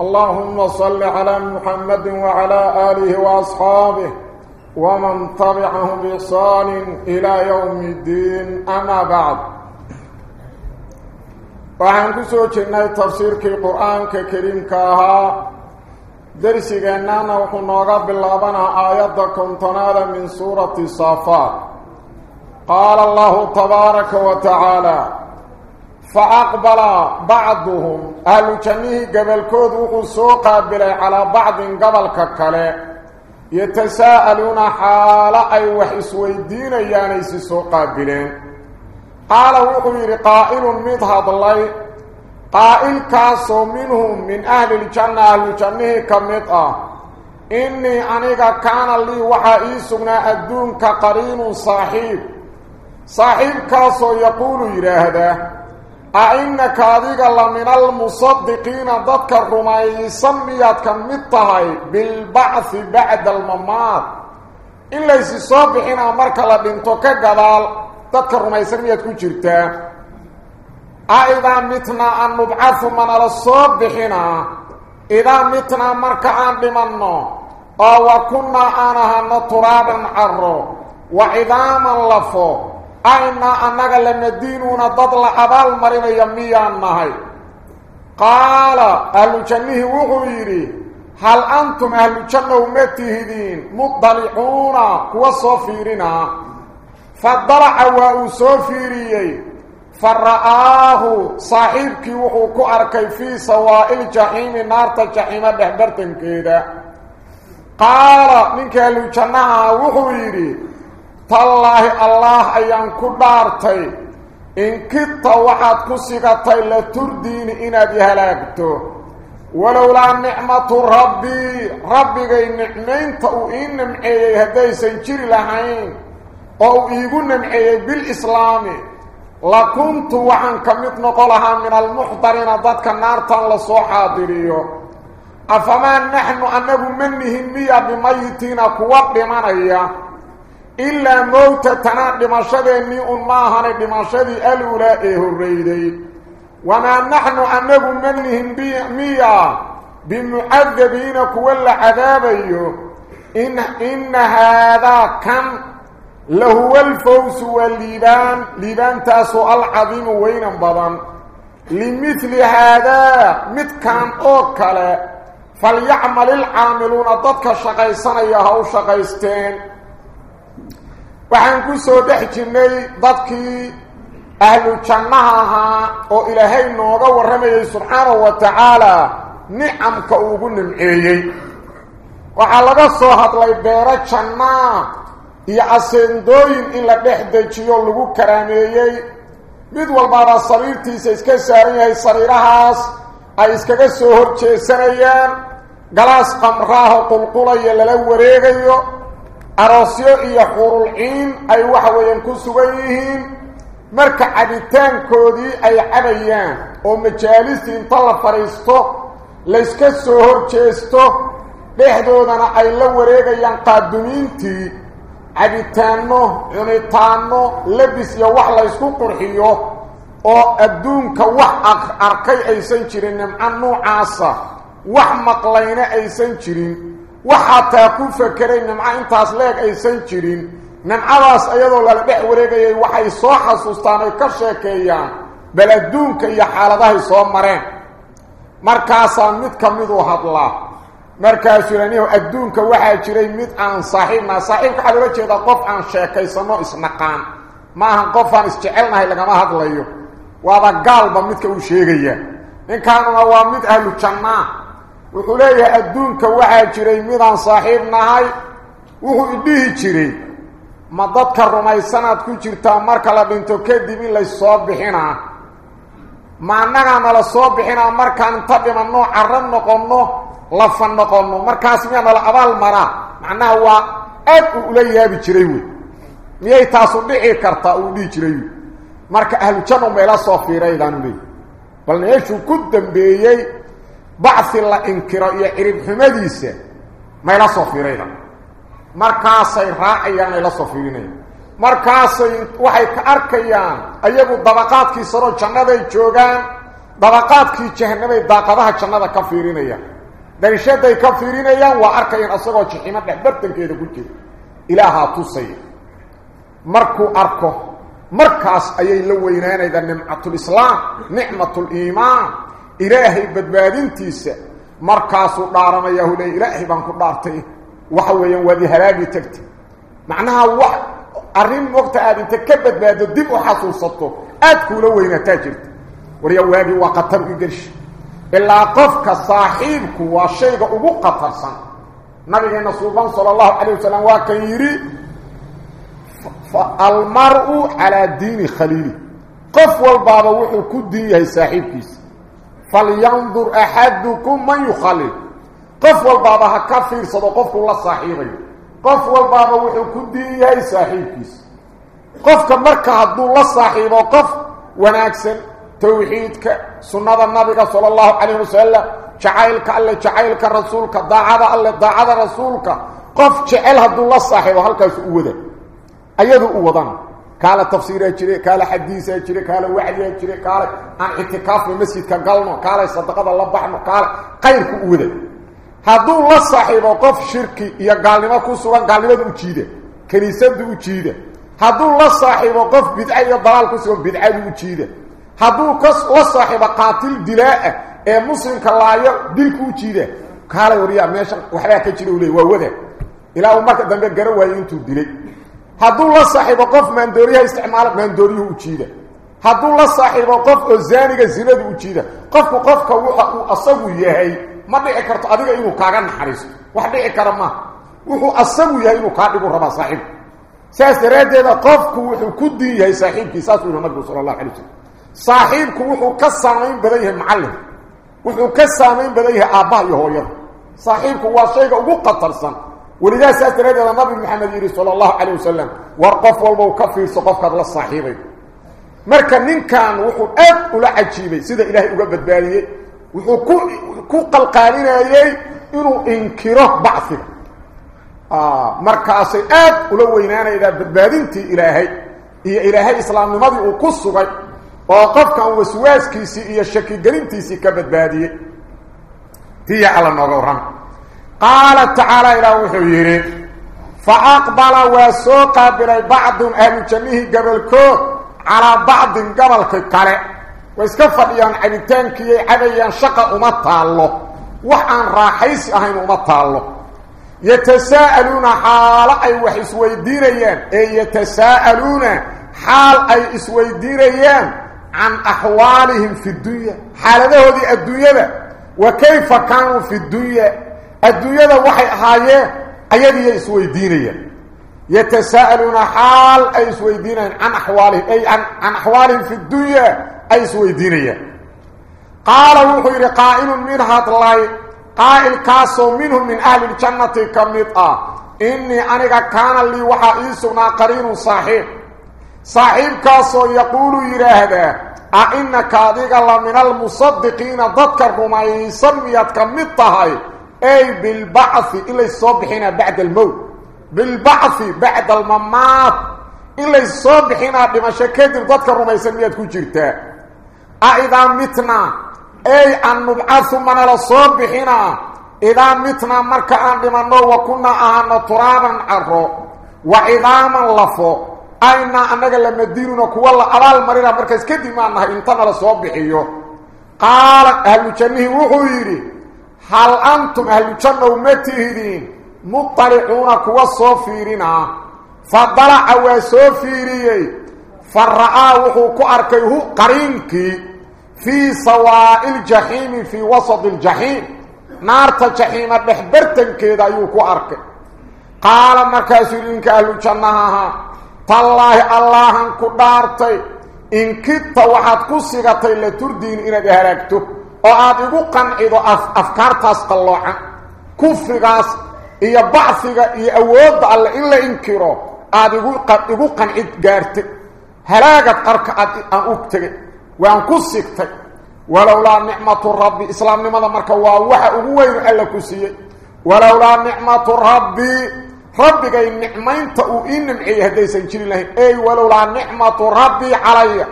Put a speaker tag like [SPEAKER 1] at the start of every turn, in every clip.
[SPEAKER 1] اللهم صل على محمد وعلى آله وأصحابه ومن طبعه بصال إلى يوم الدين. أما بعد. وعن كسوة جنة تفسير القرآن الكريم كاها. درسي جنانا وحن قبل الله بنا آياتكم تنالا من سورة الصفات قال الله تبارك وتعالى فأقبل بعضهم. أهل جميه قبل كود سوقا بلي على بعض قبل ككالي. يتساءلون حال أي وحس ويدين يانيس سوقا بلي. قال وقمير قائل مضهد الله. قائل كاسو منهم من أهل الجنة أهل جميه كمضة آه. إني أنيقا كان لي وحا إيسونا أدون كقرين صاحب. صاحب كاسو يقول إلى هذا. أعينك أذيك الله من المصدقين ضدك الرمائي سميات كمتهاي بالبعث بعد الممات. إلا يسي صبحين أمرك لبنتك قدال ضدك الرمائي سميات كجرتا أيضا متنا أن نبعث من الصبحين إذا متنا أمرك أن بمنا أو كنا أنها نطرابا عرو. وعظاما لفو. أين أنك لن الدينون تطلع أبال مريم يمي أنهي قال أهل جنه وغيري هل أنتم أهل جنه ومتهدين؟ مطلعون وصفيرنا فالدرع وصفيري فرآه صاحبك وحوك أركي في سوائل جحيم نار تجحيم بحبرتن كيدا قال منك أهل جنه وغيري تالله الله ايان كدارتي ان كنت وحد كسيقتي لترديني أنا بهلاكتو ولولا نعمة ربي ربي غير نعمين تاو انم إيه هداي سنجري لهاين أو ايقنم إيه بالإسلامي لكنت وحن كمتن طلها من المحضرين ضدك نارتا لصحادريو أفما نحن أنه من نهمية بميتين كواب لمن أياه إلا موت تنام بمشادي من الله بمشادي الأولى إهريدي. وما نحن أنه من لهم بيئمية بمعذبين ولا عذاب إن, إن هذا كم لهو الفوز والليبان ليبان تاسو العظيم وين بضان لمثل هذا مت كان أوكال فليعمل العاملون. ضدك يا هو شقيصتين. Waxaan ku soo dhex jirnay dadkii ahlu jannaha ahaa oo ilaahay nooga warramayay subxaanahu wa tacaalaa nicamka uugu nimceeyey. Waxaa laga soo hadlay beero jannaa iyo aseendooyin in la dhex dejiyo lagu karaameeyey. Mid walbaaba sariirtiisa iska saaran yahay sariirahaas ay iskaga soo hor jeesanayaan galaas qamraaho qulqulaya lala wareegayo aroosyo iyo xurulciin ay waxa weeyaan ku sugan yihiin. Marka cabitaankoodii ay cabayaan oo majaalistii inta la fadhiisto layska soo hor jeesto dhexdoodana ay la wareegayaan qaadumiintii. Cabitaanno cunitaanno labis iyo wax laysku qurxiyo oo adduunka wax arkay aysan jirin nimco nuucaasa wax maqlayna aysan jirin wax xataa ku fakeray nimco intaas leeg aysan jirin nimcadaas iyadoo lala dhex wareegayay waxay soo xasuustaan ay ka sheekeeyaan bal adduunka iyo xaaladahay soo mareen markaasaa mid ka miduu hadlaa markaasuu yidhanihu adduunka waxaa jiray mid aan saaxiibnaha saaxiibka waxaa loola jeedaa qof aan sheekaysanno isnaqaan ma ahan qof aan isjecelnahay lagama hadlayo waaba gaalba midka uu sheegaya ninkaanuna waa mid ahlu jannaa wuxuu leeyahay adduunka waxaa jiray midaan saaxiib nahay wuxuu idhihi jiray ma dadka rumaysanaad ku jirtaa marka la dhinto kadib in laysoo bixinaa ma annagaa nala soo bixinaa markaan inta dhimanno carro noqonno lafa noqonno markaas miyaa nala abaal maraa macnaha waa aad uu ula yaabi jiray wey miyay taasu dhici kartaa uu dhihi jiray wey marka ahlujanno meela soo fiiraydaanu leeyahy bal meeshuu ku dambeeyey bacfi la inkiro iyo cirib xumadiisa mayla soo fiirayda markaasay raacayaan ay la soo fiirinayaan markaasay waxay ka arkayaan ayagu dabaqaadkii saroo jannaday joogaan dabaqaadkii jahanamay daaqadaha jannada ka fiirinayaan darishaday ka fiirinayaan waa arkayaan asagoo jiximo dhex bartankeeda ku jira ilaahaa tusaya markuu arko markaas ayay la weynaanaydaa nimcatulislaam nicmatuliimaan إلهي بدبادنتيس مركاسو دارما يهودي إلهي بانكو دارتي. وحوين ودي هلاقي تكتي. معناها وح أرين وقت هذا انت كبت بادو الدب وحاصل صدتو أدكو لوين تاجرت. وريو هذه وقت إلا قفك صاحبك وشيك أبوك قطرسا نبينا صوبان صلى الله عليه وسلم وكان يري فالمرء على دين خليلي. قف والبابا وحو كد دين يهي صاحبكيس. فلينظر أحدكم من يخلق قف والبابا كفير صدقوا الله صاحبي قف والبابا وكن دي هي صاحبكس قف كمركة حد لو صاحب وقف وأنا اكسن توحيدك سنة النبي صلى الله عليه وسلم. جعل شعائلك الرسول كرسولك داعب الله داعب رسولك. قف جعل حد لو صاحب هلكس أوده. أيده اودان masjidka galno kaalay sadaqada la baxno kaale qayrku u wada hadduu la saaxiibo qof shirki iyo gaalnimo ku sugan gaalnimada u jiida kiniisada u jiida hadduu la saaxiibo qof bidca iyo dalaal ku sugan bidcadu u jiida hadduu la saaxiibo qaatil dilaa-ah ee muslimka laayo dilku u jiida kaala wariyaa meesha waxbaa ka jira u leey waa wada ilaa uu marka dambe gara waayo intuu dilay maandooriyuhu u jiida hadduu la saaxiibo qof oo zaaniga zinadu u jiida qofku qofka waxa uu asagu yahay ma dhici karto adiga inuu kaaga naxariisto wax dhici kara maaha wuxuu asagu yahay inuu kaa dhigu rabaa saaxiibku saas daraaddeeda qofku wuxuu ku diin yahay saaxiibkii saasuu yihi nabigu sala allahu alay wasalam saaxiibku wuxuu ka saamayn badan yahay macallinka wuxuu ka saamayn badan yahay aabbaha iyo hooyada saaxiibku waa shayga ugu qatarsan ولذا سأتريد النبي محمد يري صلى الله عليه وسلم ورقف والبو كفير سقف قد للصاحبي مركا نين كان وحو أد ولا عجيبي. سيدا إلهي أقبت بالي. وحو كو قلقانين أيي إنو إنكره بعثك آه مركا سي أد ولا وينانا إذا بدبادينتي إلهي. إيا إلهي إسلام نمضي وقصة وقف كان وسواس كيسي إيا الشكي قرينتي سي كبت بالي هي على النغوران قال تعالى إلى وحيره فأقبل وسوق بلي بعض أهل قبل كو على بعض قبل كالي ويسكفر يان عبتان كي عبيان شقا أمتا الله. وحان راحيس أهين أمتا الله. يتساءلون حال أي وحي سويديريان أي يتساءلون حال أي اسويديريان عن أحوالهم في الدنيا. حال هذه الدنيا وكيف كانوا في الدنيا. الدنيا وحي أحاية أيدي يسوى الدينية يتساءلون حال أي سوى عن أحوالهم أي عن أحوالهم في الدنيا أي سوى قال قال وحير قائل من هات الله قائل كاسو منهم من أهل الجنة كمتاء إني أنك كان لي وحا إيسو قرين صحيح صاحب كاسو يقول يرهد أئنك هذا من المصدقين ضدك رميسا ميتك متهي أي بالبعث إلا الصبحنا بعد الموت. بالبعث بعد الممات إلا الصبحنا بمشاكل ضدك الرميسانيات كجرتا. أئذا متنا أي أن نبعث من الصبحنا إذا متنا مركا لمنو وكنا أهنا ترابا عرو. وعظاما لفو. أين أنك لما ديننا كوالا أبال مرينا مركز كدما أنها انتنا الصبحيو قال أهل جنه وحيري هل أنتم أهل الجنة ومتهدين؟ مطلعون كوا صوفيرنا فضلع وصوفيري. فرعا وحو كأركيه قرينك في سواء الجحيم في وسط الجحيم. نار الجحيم بحبرتن كذا يوكو أركي. قال مركاسرينك أهل الجنة تالله الله in kidta waxaad ku sigatay la turdiin inaad halaagto kufrigaas iyo bacfiga iyo awoodda alle in la inkiro aad igu qancid gaartay halaagad qarka aan u tegay waan ku sigtay walowlaa nicmatu rabbi islaamnimada marka waa waxa ugu weyn alla ku siiyey walowlaa nicmatu rabbi rabbigay nicmaynta uu ii nimceeyey haddaysan jirin lahayn ey walowlaa nicmatu rabbii calaya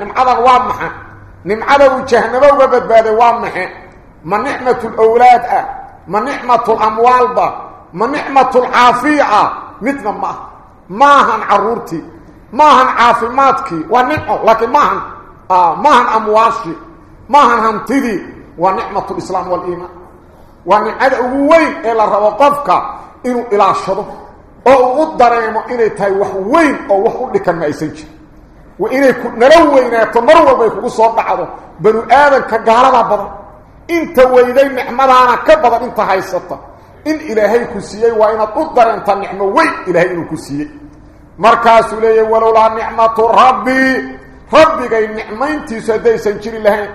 [SPEAKER 1] nimcadan waa maxa nimcada uu jahnabo uga badbaaday waa maxe ma nicmatu lawlaad ah ma nicmatu lamwaalba ma nicmatu lcaafiya ah midna ma ah maahan caruurtii maahan caafimaadkii waa nicmo laakiin maahan maahan amwaashii maahan hantidii waa nicmatu lislaam waliimaan waa nimcada ugu weyn ee la rabo qofka inuu ilaashado oo uu dareemo inay tahay wax weyn oo wax u dhikan ma aysan jirin wa inay nala weynaato mar walbay kugu soo dhacdo banu aadanka gaalada badan inta weyday nicmadaana ka badan inta haysata in ilaahay ku siiyey waa inaad u dareenta nicmo weyn ilaahay inuu ku siiyey markaasuu leeyahy walowlaa nicmatu rabbii rabbigay nicmayntiisu haddaysan jiri lahayn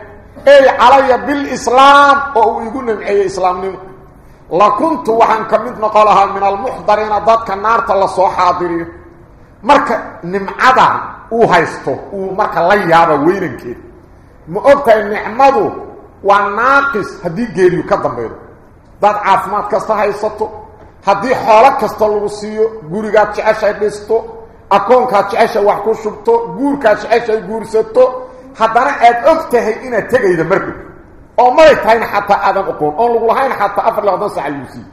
[SPEAKER 1] ey calaya bilislaam oo uu igu nimceeyey islaamnimo naarta lasoo xaadiriyo marka nimcadan uu haysto uu marka la yaaba weynankeeda ma ogtahay nicmadu waa naaqis haddii geeriyu ka dambaydo dad caafimaad kasta haysato haddii xoolo kasta lagu siiyo gurigaad jeceshay dhisto akoonkaad jeceshay wax ku shubto guurkaad jeceshay guursato haddana aad og tahay inaad tegayda marka أو مرتين حتى آدم اكون أو لو لهين حتى افر لقدس على المسي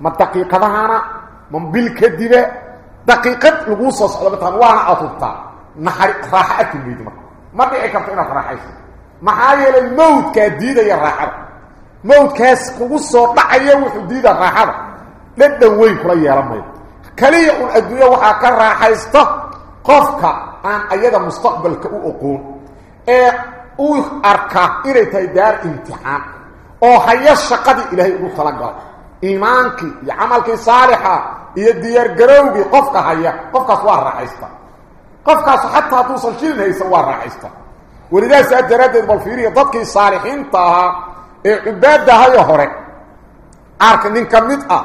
[SPEAKER 1] ما دقيقه دهانا من بالكذبه دقيقه لغوص صلبتها وها اطفط نحر راحت البيت ما ما بيك فينا فرحيس ما هي الموت كديد يا راحه موت كاس كو سو دعي و حديد راحه لده وين كره يا رمي كلي يقول ادويه وها كان راحه استق قفكه ان ايده مستقبل كو أقول اوخ اركا إلي تاي دار امتحان أو هي الشقد إلى هي خلق ايمانك يا عملك صالحا يدير غروبي قفك هيا قفك سوا رئيسك قفك حتى توصل شيء هي سوا رئيسك ولذا سادرت بالفيريه ضك صالحين طه عباد ده هي هره ارك نكمت آه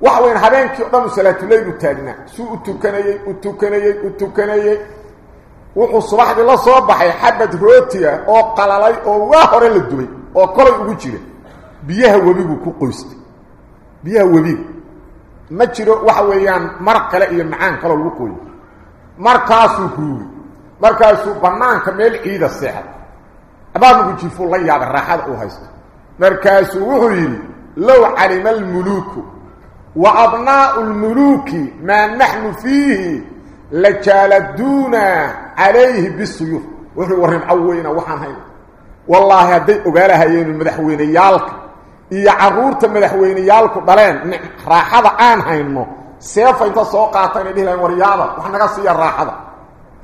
[SPEAKER 1] وحوين حبانك قدام صلاه الليل وتاجنا سو توكنيه وتوكنيه وتوكنيه wuxuu subaxdii la soo baxay xabad rootiya oo qalalay oo waa hore la dubay oo kolay ugu jira biyaha webigu ku qoystay biyaha webiga ma jiro waxa weeyaan mar kale iyo macaan kaloo lagu qooyo markaasuu ruugay markaasuu bannaanka meel ciida seexay abaadmaku jiifuu la yaabay raaxada uu haysto markaasuu wuxuu yidhi low calima almuluuku wa abnaa'u lmuluuki maa naxnu fiihi لجالدونا عليه بالسيوف وحي ورن عوينا وحان هين والله هدي أغالة هين المدحوين يالك إيا عرورة المدحوين يالك بلين راحة آن هين مو سيفا انت سوقاتنا به لين وريادة وحن نغسي الراحة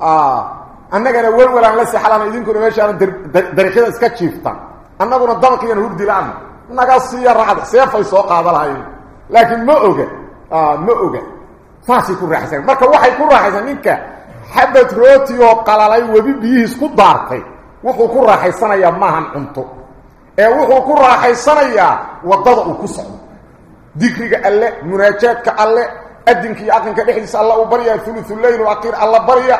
[SPEAKER 1] آه أنك أنا ولولا لسي حالان إذن كنا ماشي أنا دريخيذ اسكتشيفتا أنك أنا دمقيا نهرد الآن نغسي الراحة سيفا سوقاتنا لكن مؤغة آه مؤغة saasay ku raaxaysan marka waxay ku raaxaysan ninka xabad rooti oo qalalay webi biyihiis ku daartay wuxuu ku raaxaysanayaa maahan cunto ee wuxuu ku raaxaysanayaa waddada uu ku socdo dikriga alle munaajaadka alle adinka iyo aqrinka dhexdiisa alla uu baryaa uluuleyl akhir alla barya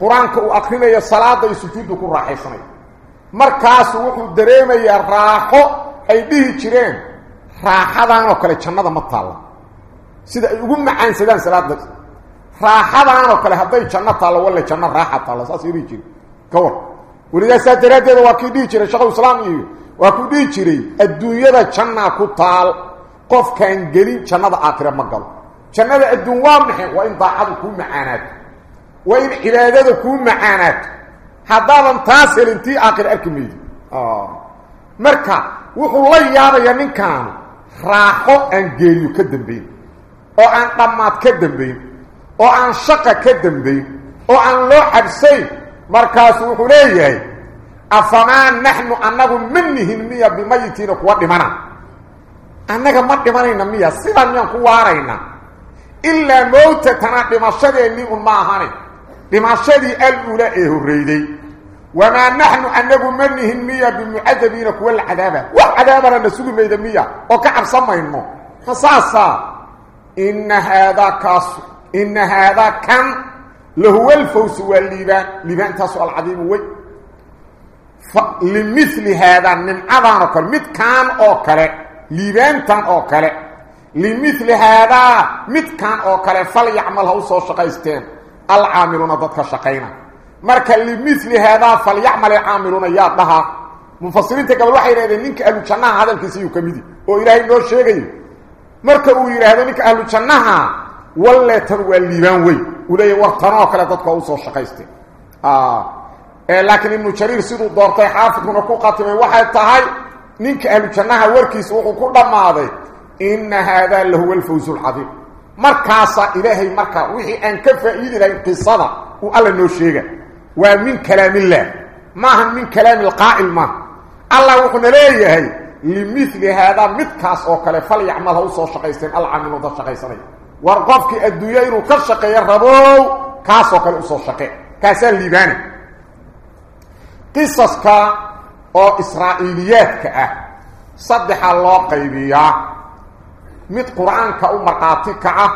[SPEAKER 1] qur-aanka uu akrinaya salaada iyo sujuuddu ku raaxaysanaya markaasu wuxuu dareemayaa raaxo ay dhihi jireen raaxadaanoo kale jannada ma taalla sida ay ugu macaansadaan salaada raaxadaanoo kale hadday janno taallo walle janno raaxa taalla saasay dhihi jire ka war welidaasaa daraaddeeda waa kii dhihi jiray shekhu islaam iyo waa kuu dhihi jiray adduunyada jannaa ku taal qofkaan gelin jannada aakhire ma galo jannada adduun waa maxay waa in daacadu kuu macaanaato waa in cibaadada kuu macaanaato haddaadan taas helin tii aakhire arki maydi marka wuxuu la yaabayaa ninkaanu raaxo aan geeriyo ka dambayn loo cabsayn markaasu wuxuu leeyahay afamaa naxnu annagu ma nihin miya bimayitiina kuwa dhimana annaga ma dhimanayna miya sidaan miyaan ku waarayna ilaa mowtatana dhimashadeenni un ma ahane dhimashadii al-ula ee horreyday wamaa naxnu anagu ma nihin miya bimucadabiina kuwa la cadaaba wax cadaabana na sugi mayda miya oo ka cabsan mayno ma saasaa إن هذا كاس إن هذا كم؟ لهو الفوس والليبان لبان تسوى العظيم لمثل هذا من أبان أكل مت كان أكل لبان تن أكل لمثل هذا مت كان أكل فليعمل هو سوى شقيستين. العاملون ضدك شقينا مركا لمثل هذا فليعمل العاملون يادها مفسرين تقبل وحي رأيذ إنك ألو شنان هذا الكسي يكمدي وإلهي إلى شيء غير marka uu yidhaahdo ninka ahlu jannaha liibaan wey uu leeyahy war tanoo kale dadka ha u soo shaqaysteen laakiin ibnu jariir siduu doortay xaafidkuna ku qatimay waxay tahay ninka ahlu jannaha warkiisa wuxuu ku dhammaaday ina haadaa lahuwa alfawz alcadiim markaasaa ilaahay marka wixii aan ka faa'iidi lahayn qisada uu alla noo sheega waa min kalaamillaah maaha min kalaami alqaa'il maaha allah wuxuuna leeyahay لمثل هذا متكاس أو كلي فلي عمله سو شقيسن العامل ود شقيسن ورقفك الدوير كشق يا ربو كاس أو كلي سو شقي كاس اليبان قصص كا أو اسرائيليات كا صدح الله قيبيا مت قران كا امقاتي كا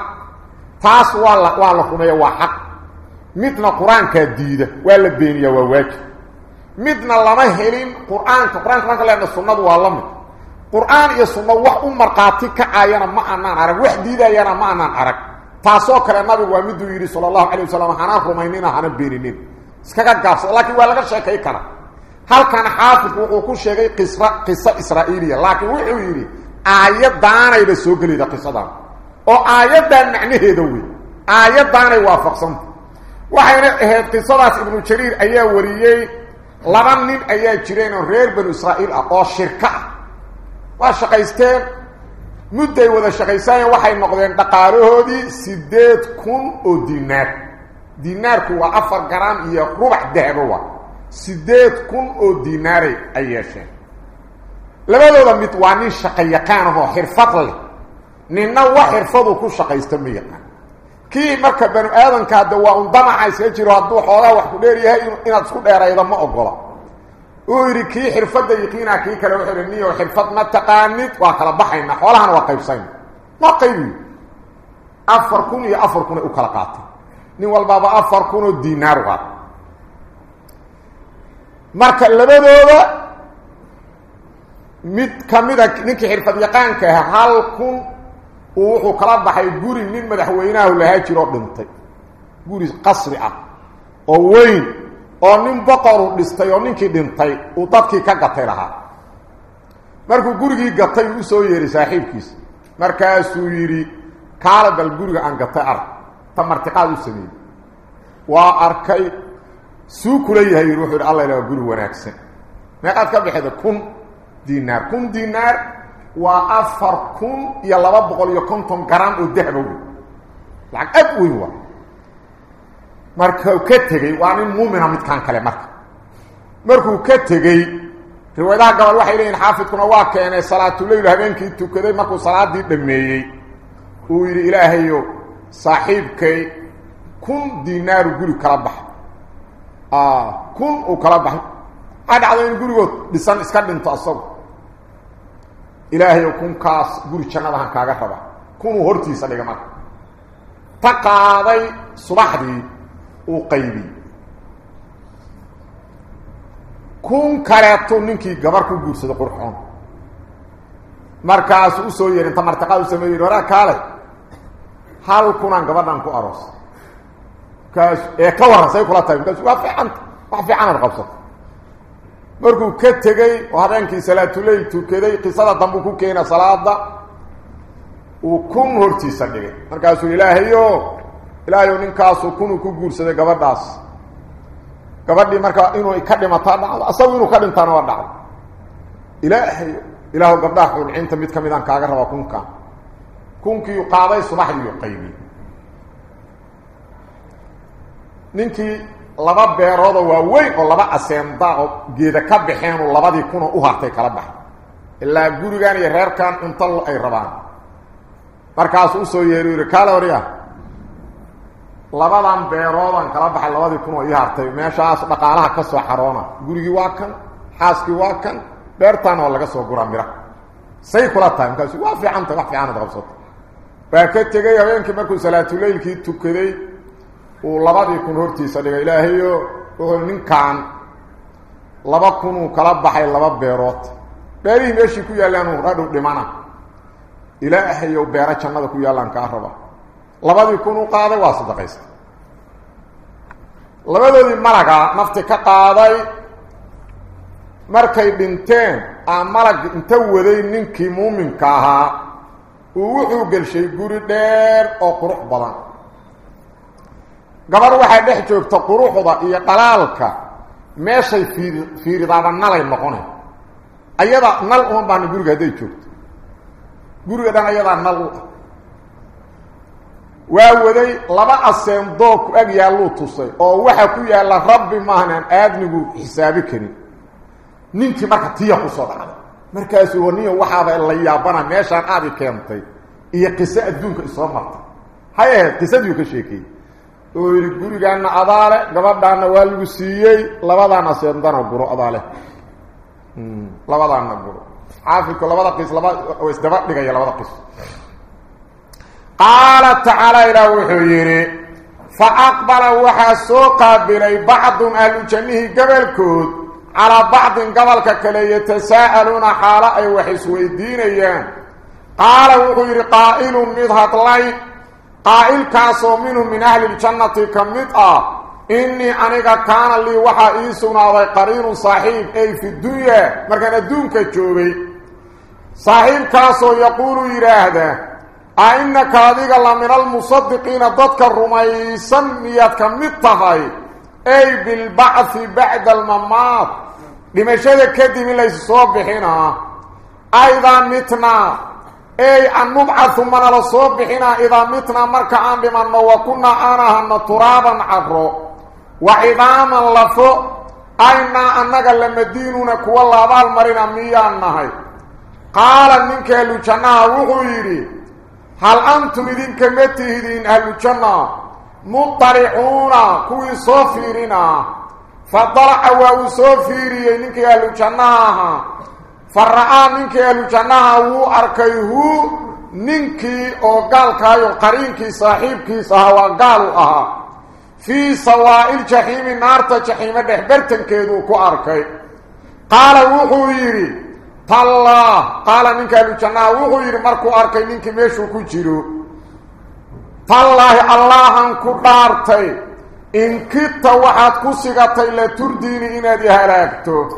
[SPEAKER 1] تاس ولا ولا كوميه واحد مثل قران كا ديده ولا بينيا واواك مثل الله ما هيرين قران قران قران لا سنه والله qur-aan iyo sunno wax u markhaati kacayana ma anaan arag wax diidayana ma anaan arag taasoo kale nabigu waa miduu yidhi sala allahu calay wasalam hana rumaynina hana beeninin iskaga gaabsada laakiin waa laga sheekay kara halkan xaafidku wuxuu ku sheegay qisra qiso israa'iiliya laakiin wuxuu yidhi aayadaanayba soo gelayda qisadan oo aayaddan macnaheeda wey aayadaanay waafaqsanta waxayna ahayd qisadaas ibnu jariir ayaa wariyey laba nin ayaa jireen oo reer banu israa'iil ah oo shirka ah noqdeen dhaqaalahoodii siddeed kun oo dinaar dinaarku waa afar garaam iyo rubac dahabo waa siddeed kun oo dinaaray ay yeesheen labadooda mid waa nin shaqo yaqaan ahoo xirfad leh ninna wax xirfaduu ku shaqaysta ma yaqaan kii marka banu aadanka hadda waa un damaca iskaga jiro hadduu xoogaa wax ku dheer yahay inaad isku dheeraydo ma ogola ويركي حرفته يقينا كي كلا وحرمني وحرفتنا التقانيت وكلا بحينا حوالها نواقب سين نواقب أفر كوني أفر كوني أكلقاتي نوال بابا أفر كوني دينار غاد مركا اللبادة ميت كاميدا نكي حرفت يقان كي هل كون ووحو كلا بحي قوري من مدح ويناه لهاتي رو بنتي قوري قصري عا ووين oo nin boqoru dhistay oo ninkii dhintay uu dadkii ka gatay lahaa markuu gurigii gatay uu usoo yeeray saaxiibkiisa markaasuu yidhi kaala bal guriga aan gatay arg ta martiqaad u sameeyey waa arkay suu kula yahay yidhi wuxuu yidhi alla ilaha guri wanaagsan meeqaad ka baxeeda kun dinaar kun dinaar waa afar kun iyo laba boqol iyo konton garam oo dahaba wey lacag aad weyn waa markuu ka tegey waa nin muumina midkaan kale marka. Markuu ka tegey riwaayadaha gabal waxay leeyihiin xaafidkuna waa keenay salaatuleyl habeenkii tukaday markuu salaadii dhameeyey uu yidhi ilaahayo saaxiibkay kun dinaaru guri kala baxay. Kun uu kala baxay. Waxaa dhacdo in gurigood dhisan iska dhinto asagu. Ilaahayo kunkaas guri jannadahan kaaga raba kunuu hortiisa dhiga marka. Ta qaaday subaxdii uu qaybiyey kun kaleetu ninkii gabar ku guursaday qurxoon markaasuu usoo yeehi inta martiqaad u sameeyey waraa kaalay hal kunaan gabadhan ku aroos kaas ee ka warran say kula tahay markaasu waa fiicanta wax fiicanaad qabsato markuu ka tegey oo habeenkii salaatuleyl tukaday qisada dambuu ku keena salaada uu kun hortiisa dhigay markaasuu ilaahayo ilaahayo ninkaasuu kunuu ku guursaday gabadhaas gabadhii markaa inuu ka dhimataa dhacdo asagu inuu ka dhintaana waa dhacdo ilaahayo ilaahu gabdhaha xulcinta mid ka midaan kaaga rabaa kunkan kunkiiu qaaday subaxdiiu qaybiyey ninkii laba beeroodoo waaweyn oo laba aseenda oo geeda ka baxeenuu labadii kunoo u hartay kala baxay ilaa gurigan iyo reerkan cunto ay rabaan markaasuu usoo yeehi yidhi kaale orya labadan beeroodan kala baxay labadii kun oo ii hartay meeshaas dhaqaalaha ka soo xaroona gurigii waa kan xaaskii waa kan beertaana waa laga soo guraa mira say kula tahay markaasu waa fiicanta wax fiicanad qabsato waa ka tegey habeenkii markuu salaatuleylkii tukaday uu labadii kun hortiisa dhigay ilaahayo wuxuu ninkan laba kunuu kala baxay laba beerood beerihii meeshii ku yaallaan hadhow dhimana ilaahayow beero jannada ku yaallaan kaa raba labadii kun u qaaday waa sadaqaysta labadoodii malaga nafti ka qaaday markay dhinteen aa malag inta waday ninkii muuminka ahaa uu wuxuu gelshay guri dheer oo qurux badan. Gabar waxaa dhex joogta quruxda iyo dhalaalka meeshay fiir fiiridaaba nalay noqonay. Ayada nal uma baana guriga hadday joogto. Guriga dhan ayadaa nal u ah waa waday laba aseendoo ku ag yaalluu tusay oo waxa ku yaalla rabbi maahan aan aadmigu xisaabi karin ninkii marka tiya kusoo dhacday markaasuu waniya waxaaba la yaabana meeshaan aadi keentay iyo qiso adduunka isoo martay hay ahayd qisadiiu ka sheekeeyey oo yidhi gurigaana adaale gabadhaana waa lagu siiyey labadaana seendana guro adaale labadaana guro xaafidku labada qis laba isdaba dhigaya labada qis قال تعالى إلى وحيري فأقبل وحسوقا بلي بعض أهل جميه قبل كود على بعض قبل كلي يتساءلون حالا أي وحسوي الدينيا قال وحيري قائل مذهب لي قائل كاسو من من أهل الجنة كمدأ آه، إني أنك كان لي وحا إيسونا ذي قرير صحيب أي في الدنيا مركنا دونك جوبي صحيب كاسو يقول إلى هذا أينك هذه من المصدقين ضدك الرميسان ميادك مطهي أي بالبعث بعد الممات لماذا كدب الله يصوب بحنا أيضا متنا أي أن نبعث من الصوب بحنا إذا متنا مركعا بما وكنا آنها نترابا عبرو وعظاما لفو أينا أنك لما ديننا كوالله بالمرنا ميادنا قال منك لجناه وغيري hal antum idinka ma tihidiin ahlujanna mutalicuuna kuwii soo fiirinaa fa dalaca waa uu soo fiiriyey ninkii ahlujannaha ahaa fa ra'aa ninkii ahlujannaha wuu arkay hu ninkii oo gaalkaayo qariinkii saaxiibkiis ahaa waa gaalu ahaa طلا قال منك يا لجنا وغير مركو اركي منك ميشو كجيرو طلا الله ان كبارتي ان كنت وحد كسغتي لا ترديني ان ادي هلاكتو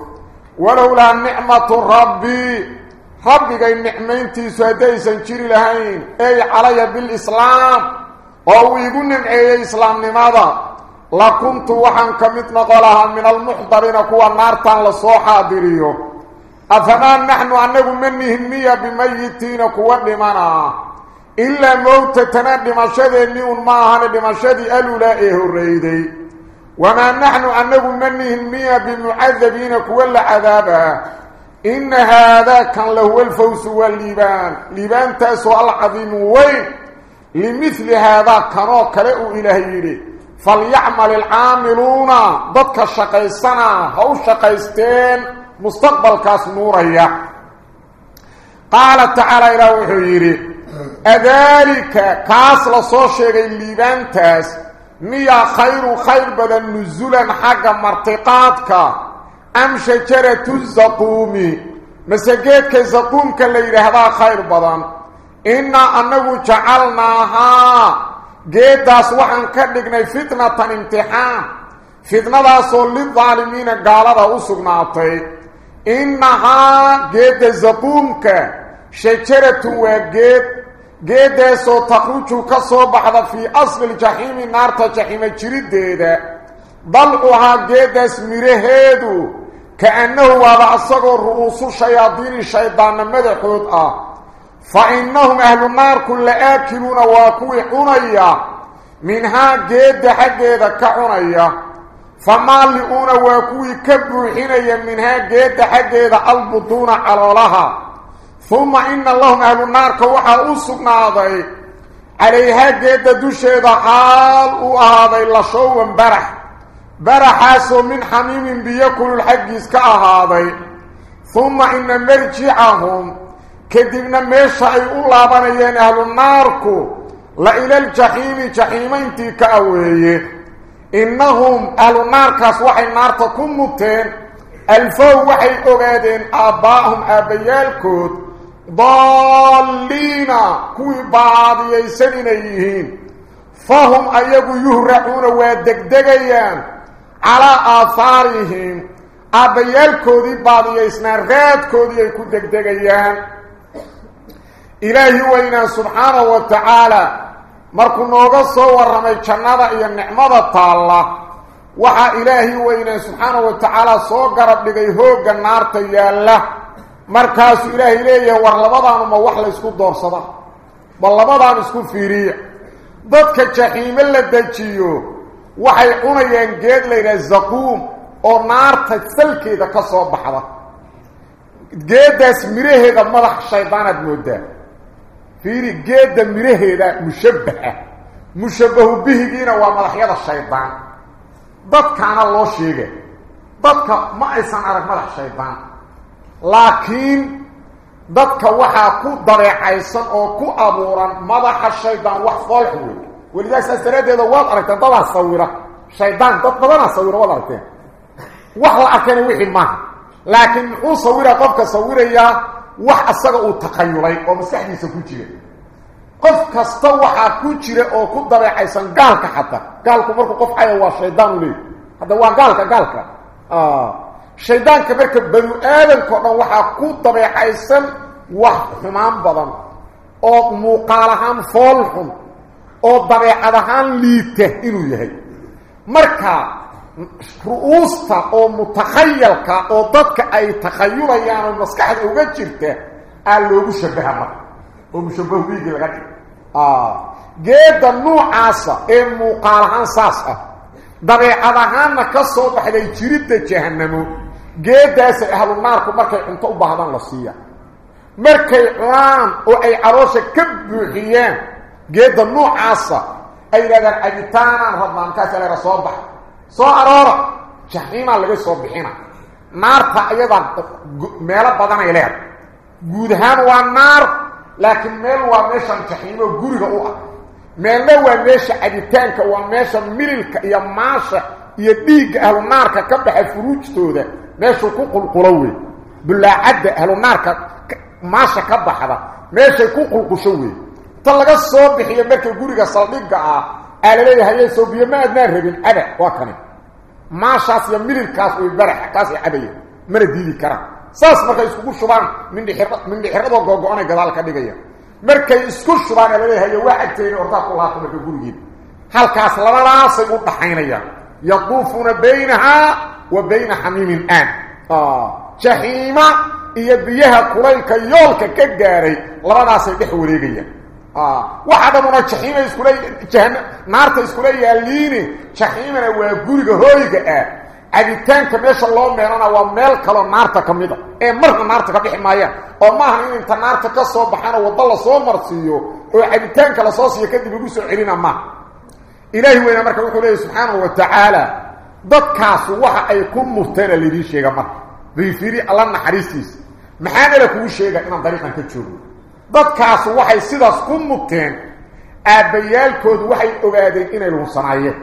[SPEAKER 1] ولولا نعمه ربي حبي جاي نعمتي سوداي سنجري لهين اي علي بالاسلام أو يقولن اي اسلام لماذا لا كنت وحن كمثل قالها من المحضرين كو النار تن لصوحا أفما نحن أنه من إهنية بميتين كواني منا إلا موت تنادي مشادي نيون ماهان بمشادي ألو لا إيه الرئيدي وما نحن أنه من إهنية بمعذبين كوال عذابا. إن هذا كان له الفوس والليبان. لبان تأسو العظيم وين؟ لمثل هذا كانوا كرأوا إلهيه فليعمل العاملون. ضدك الشقيسنا هو الشقيستين مستقبل كاس نوريا. قال تعالى إلى وحيري أذلك كاس لصوشيغ الليبان تاس نيا خير خير بدن نزولا حقا مرتقاتك. أم شجرة الزقوم مساقيتك الزقومك اللي رهضا خير بدن. إنا أنه جعلناها جيد داس وحن كدقنا فتنة امتحان. فتنة داسو للظالمين قالها أسقناطي. إنها جيد زبونك شجرة وجيد جيد سو تخلوشو كسو بحضة في أصل الجحيم نار تجحيم جريد ديدة بل أوها جيد سميرهيدو كأنه وابع صغو رؤوس الشياطين الشيطان مدحوت آه. فإنهم أهل النار كل آكلون واكوحون من منها جيد حق إذا كحون إياه فما اللي اونا واكوي كبر حين يمنها جيدة حق إذا قلبوا دون علالها ثم إن اللهم أهل النار كوحا أصبنا هذا عليها جيدة دوش إذا قال وهذا إلا شوء برح. برح أسو من حميم بيكل الحق يسكع هذا ثم إن مرجعهم كدبنا ميشا يقول أبنا ين أهل النار لإلى الجحيم جحيم انتي كأويه إنهم المركز وحي نارتا كمتين الفو وحي أغادين آباهم ابيالكود ضالين كوي بعض يسنينيهين فهم أيقوا يهرعون ودكدقيان على آثارهم أبيالكوت بعض يسنرغات كوي يكو دكدقيان إلهي وإنا سبحانه وتعالى markuu nooga soo warramay jannada iyo nicmada taalla waxaa ilaahi weynaa subxaanahu wa tacaala soo garab dhigay hoogga naarta yaalla markaasuu ilaahay leeyahay war labadaanuma wax laysku doorsada bal labadaan isku fiiriya dadka jaxiimo la dejiyo waxay cunayaan geed laydhaha zaquum oo naarta salkeeda ka soo baxda geeddaas miraheeda madax shaydaanaad moodaa فيري جيد دميره مشبه مشبه به جينا وملحية الشيطان. بطك عن الله شيء بطك ما إيسان عرق ملح الشيطان. لكن بطك وحا كو ضريع إيسان أو كو أبورا ملح الشيطان وحفاله ولذلك سأسترد هذا وقت أرى تنطلع صورة الشيطان تطلع صورة ولا أرتين وحلا أكاني وحي لكن هو صورة طبك صورة إياه wax asaga uu takhayulay oo maskaxdiisa ku jira qof kasta waxaa ku jira oo ku dabeecaysan gaalka xataa gaalku markuu qof caya waa shaydaan u leey hadda waa gaalka gaalka shaydaanka marka banu aadamka o dhan waxaa ku dabeecaysan wax xumaan badan oo muuqaal ahaan fool xun oo dabeecad ahaan liita inuu yahay marka oo dadka ay takhayulayaan oo maskaxda uga jirta aa loogu shabaha marka oo mushabahu biigii laga dhig geedda nuucaasa ee muuqaal ahaan saas ah dabeecad ahaanna ka soo baxday jiridda jahanamo geeddaasa ahlu naarku markay cunto u baahdaan la siiya markay cunaan oo ay caloosha ka buuxiyaan geedda nuucaasa ay yidhahdaan cabitaanaan rabnaa markaas leera soo baxa soo aroora jaxiimaa laga soo bixina naarta ayadaa meelo badanay leedahay guud ahaan waa naar laakiin meel waa meeshan jaxiimo guriga u ah meelna waa meesha cabitaanka waa meesha mililka iyo maasha iyo dhiigga ahlu naarka ka baxa furuujtooda meeshuu ku qulqulo wey bulaacadda ahlu naarka maasha ka baxda meeshay ku qulqusho wey ta laga soo bixiyo marka guriga saldhigga ah laleeyahay soo biyo ma adnaan rabin cada waa kani maashaas iyo mililkaas way baraxa kaasay cabaya mana diidi karaan saas markay iskugu shubaan mindhixir mindhixirradoo googo-anay gadaal ka dhigaya markay isku shubaan aa laleeyahay waa cagteeni ordaa ku laabta marka gurigiin halkaas labadaasay u dhaxaynayaan yaduufuuna baynahaa wa bayna xamiimin aan jaxiima iyo biyaha kulaylka yoolka ka gaaray labadaasay dhex wareegayaan naarta iskula yaaliini jaxiimana waa guriga hooyga ah cabitaanka meesha loo meelana waa meel kaloo naarta ka mid a ee marna naarta ka bixi maayaan oo maahan in inta naarta ka soo baxana waddo lasoo marsiiyo oo cabitaanka lasoo siiyo kadib lagu soo celina maaha ilaahi weyna marka wuxuu leeyahy subxaanahu wa tacaala dadkaasu waxa ay ku murteena laydii sheega marka bayfiri alla naxariistiisa maxaana la kugu sheega inaan dariiqan ka joogno dadkaasu waxay sidaas ku muteen aabbayaalkoodu waxay ogaadeen inay lunsanaayeen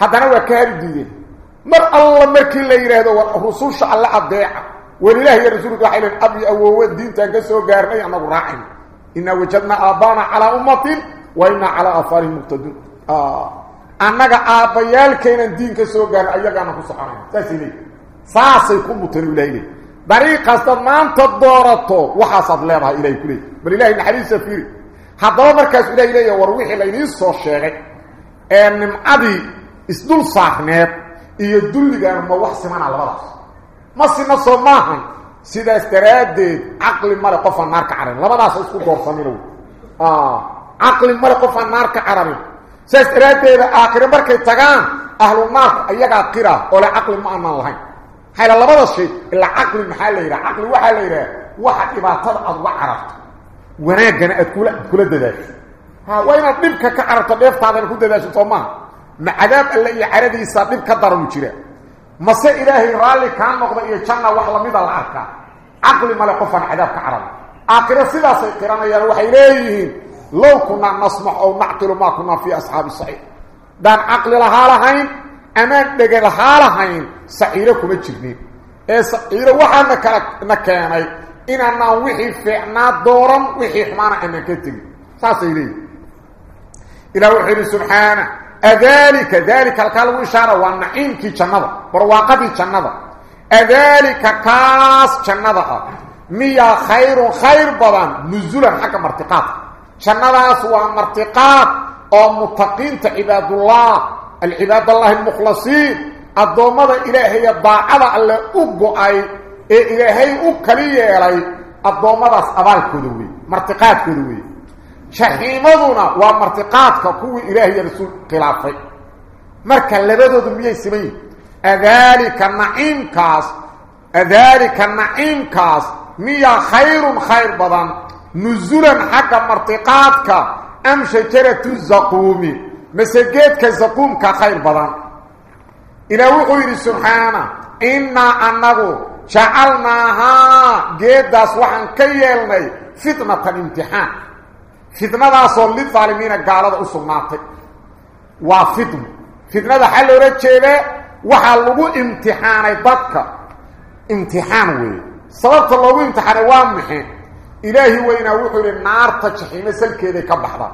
[SPEAKER 1] haddana waa ka hari diideen mar alla markii la yidhaahdo rususha alle adeeca war ilaah iyo rasuulka waxay leen ab iyo awoowe diintaan ka soo gaarnay annagu raacin innaa wajadnaa aabbaana calaa ummatin wa innaa calaa aafaarihim muqtaduun annaga aabbayaalkaynan diin ka soo gaarna ayagaana ku soconayna saasay leeyi saasay ku muteen ilahay leey dad maanta doorato waxaasaad leedahay ilahay ku leey bal ilahay naxariisa fiiri haddaba markaas ilahay leeyahay war wixii laydiin soo sheegay ee nimcadii isdul saarneed iyo dulligaana ma wax simana labadaas ma sina soo maahan sidaas daraaddeed caqli male qofaan naar ka cararin labadaasa isku doorsamina caqli male qofaan naar ka cararin sidaas daraaddeeda aakhire markay tagaan ahlu naarku ayagaa qira oo هاي لبدا شيء إلا عقل محله عقل وحا ليره واحد اباطر الله عرفت. وراغنا اكل كل دداش. ها وين ادبك كعرت ديف تعدل كل دداش صوما ما عذاب إلا يعرضي صابب كدرم جيره مس إلهي رالي كان مقبه يجنا وحل ميد العركه عقل ملك فن عذابك عرب اخر سيده سيكرنا يا وحيليه لو كنا نسمح أو نعقل ما كنا في أصحاب الصحيح. دان عقل لها لهين amaan dhege lahaa lahayn saciiro kuma jirnin ee saciiro waxaana kala na keenay inaanaan wixii fiicnaa dooran wixii xumaana aanaan ka tegin saasay leeyihin ilah wuxuu yidhi subxaana adalika dalika halkaa lagu ishaara waa naciimkii jannada barwaaqadii jannada adalika kaas jannada ah miyaa khayrun khayr badan nusulan xagga martiqaadka jannadaas waa martiqaad oo mutaqiinta cibaadullah العباد الله المخلصين الضومد إلهي الضاعد الله أبعي إيه إلهي أبكري يلي الضومد أبال كدوي مرتقات كدوي. شخيمدنا ومرتقات كوي إلهي رسول قلافي مركا لبدو دمي سمين. أذلك النعيم كاس أذلك النعيم كاس. ميا خير خير بضان نزولا حقا مرتقاتك. أمشي كرة تزقومي. مسجد كزقوم كخير بدان إلى وقو يري سبحانه ان انغو جعلناها جيد داس وحن كيلني فتنه الامتحان فتنه دا صلي فالمين قالوا اسمعت وافتن فتنه حل رجيبه وحا لو امتحان بدك امتحان وي صلاه الله وامتحان وامحي الهي وين وقو النار تشحي مثل كده كبحره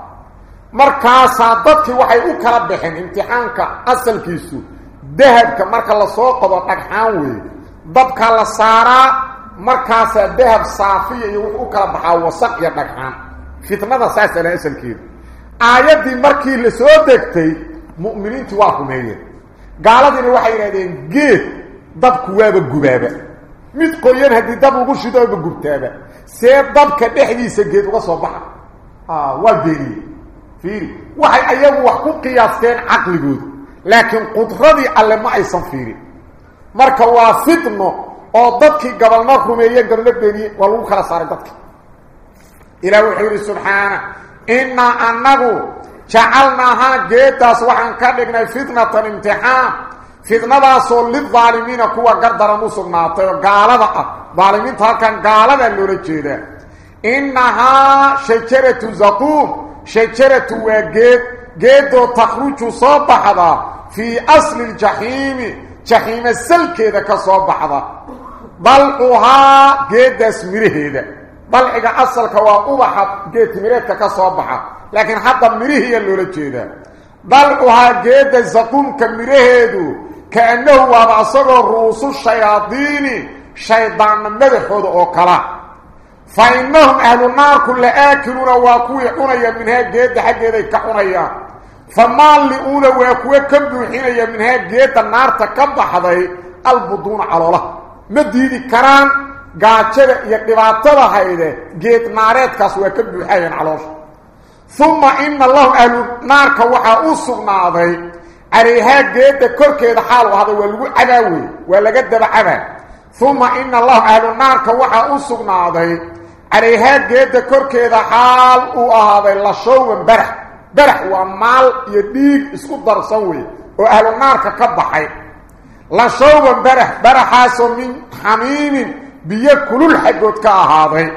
[SPEAKER 1] markaasaa dadkii waxay u kala baxeen imtixaanka asalkiisu dahabka marka lasoo qodo dhagxaan weeye dabkaa la saaraa markaasaa dahab saafiya iyo wuxuu u kala baxaa wasaq iyo dhagxaan fitnada saasa la asalkeeda aayaddii markii la soo degtay mu'miniintii waa rumeeyeen gaaladiina waxay yidhahdeen geed dabku waaba gubaaba mid qoyan haddii dab lagu shidooba gubtaaba see dabka dhexdiisa geed uga soo baxa waa geeniye fiiri waxay ayagu wax ku qiyaasteen caqligooda laakiin qudradii alle ma aysan fiirin marka waa fitno oo dadkii gabalna rumeeye gabalna beeniye waa lagu kala saaray dadka ilaah wuxuu yidhi subxaana innaa annagu jacalnaahaa geeddaas waxaan ka dhignay fitnatan imtixaan fitnadaasoo lidaalimiina kuwa gardaran u sugnaatay oo gaalada ah daalimiinta halkan gaaladaa loola jeedaa innahaa shajaratu zaquum شجرة وقيت قيت وتخرج صباحا في أصل الجحيم جحيم السلك هذا كصباحا بل أها قيت اسمره هذا بل إذا أصل كواقوبحا قيت مريتك كصباحا لكن حتى مريه يلو رجيدا بل أها قيت الزقوم كمريه هذا كأنه أبعصر الروس الشياطين. شيطان مدحود أوكلا فإنهم أهل النار كل آكلوا لواكوية حنية من هاد جيدة حاجة ديك حنية فما اللي أولى وأكوية كم بيحنية من هاد جيدة النار تكبح هذه البدون على الله. مديدي كران قاتل يقباطل هايدة. جيد نارات كسوية كم بيحنية على الله. ثم إن الله أهل النار كوحا أصغ ناضي. عليها جيدة كوركي دحاله هذا والو عباوي. ولا قد بحبه ثم إن الله أهل النار كوحا أصغ ناضي. عليها جيدة كوركيدة حال أو اهابي اللشو من برح برح وامال يديك اسكو درسوي أو أهل النارك لا اللشو من برح برح اسو من حميم بيه كل الحقود كاهابي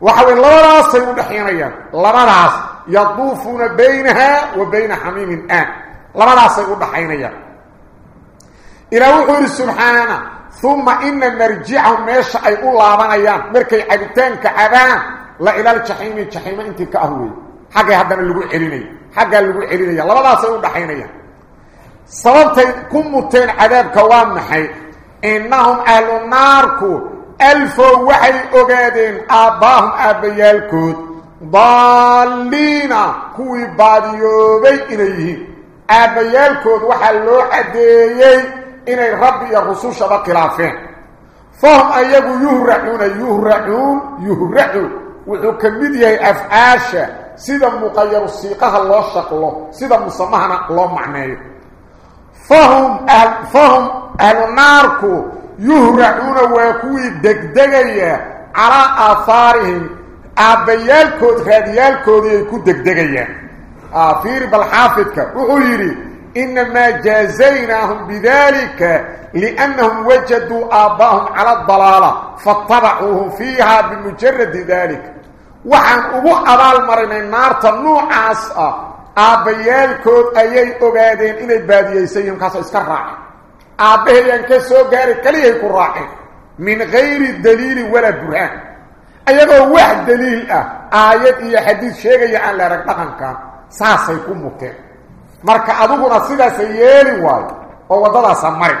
[SPEAKER 1] وحوين لما راس سيون دحينيا لما راس يطوفون بينها وبين حميم آن لما راس سيون دحينيا إلا وحور سبحانه ثم إن نرجعهم ماشي أي أولا من أيام مركي عدتين كعبان لا إله الشحيم الشحيم أنت كأهوي. حقا يهدنا اللي قول عريني حقا اللي قول عريني الله لا سيقول بحيني صلبت كم متين عذاب كوام حي إنهم أهل ناركو ألف وحي اوغادين أباهم أبيالكود، ضالين. كوي باديو يوبي اليه الكود وحلو حديين inay rabbi iyo rusushaba khilaafeen fahum ayagu yuhracuuna yuhracuun yuhracu wuxuu ka mid yahay afcaasha sida muqayaru siiqaha loo shaqlo sida musamahana loo macneeyo fahum fahum ahlu naarku yuhracuuna waa kuwii degdegaya calaa aahaarihim aabbayaalkood raadiyaalkoodii ay ku degdegayaan fiiri bal xaafidka wuxuu yidhi إنما جازيناهم بذلك لأنهم وجدوا آباهم على الضلالة فاطبعوهم فيها بمجرد ذلك. وعن أبو أبال مرمي النار تنوع عصا آه، آبيال كود أيي أبادين إلي البادية سيهم خاصة إسكار راح آبيال ينكسو غاري كليه يكون من غير الدليل ولا برهان. أيضا واحد دليل آه، آيات إيا حديث شيئا يعان لرقبقا كان ساسا يكون مكتب marka adiguna sidaasay yeeli waayo oo waddadaasa mari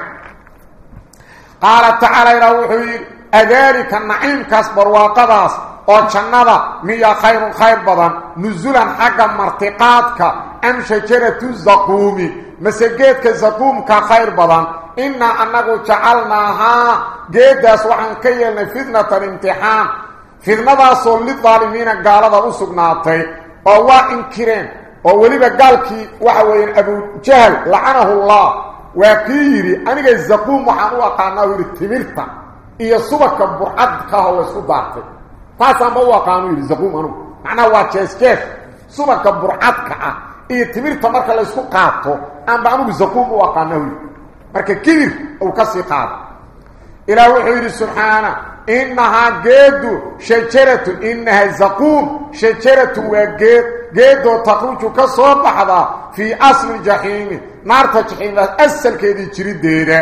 [SPEAKER 1] qaala tacaala ilaa wuxuu yidhi adaalika naciimkaas barwaaqadaas oo jannada miya khayrun khayr badan nusulan xagga martiqaadka am shajaratu zaquumi mase geedka zaquumka khayr badan innaa annagu jacalnaahaa geeddaas waxaan ka yeelnay fitnatan imtixaan fidnadaasoo lidaalimiina gaalada u sugnaatay oo waa inkireen kii yidhi aniga zaquum waxaan u aqaanaa u yidhi timirta iyo subagka burcadkaahoo laysku daartay taasaanba u aqaanu yidhi zaquum anugu macnaha waa jees jees subagka burcadka ah iyo timirta marka laysku qaato aanba anugu zaquum u aqaana yidhi marka kibir uu ka sii qaado ilaah wuxuu yidhi subxaana innahaa geedu shajaratu innaha zaquum shajaratu waa geed geedoo takhruju ka soo baxda fii asli jaxiimi naarta jaxiimaas asalkeedii jiriddeeda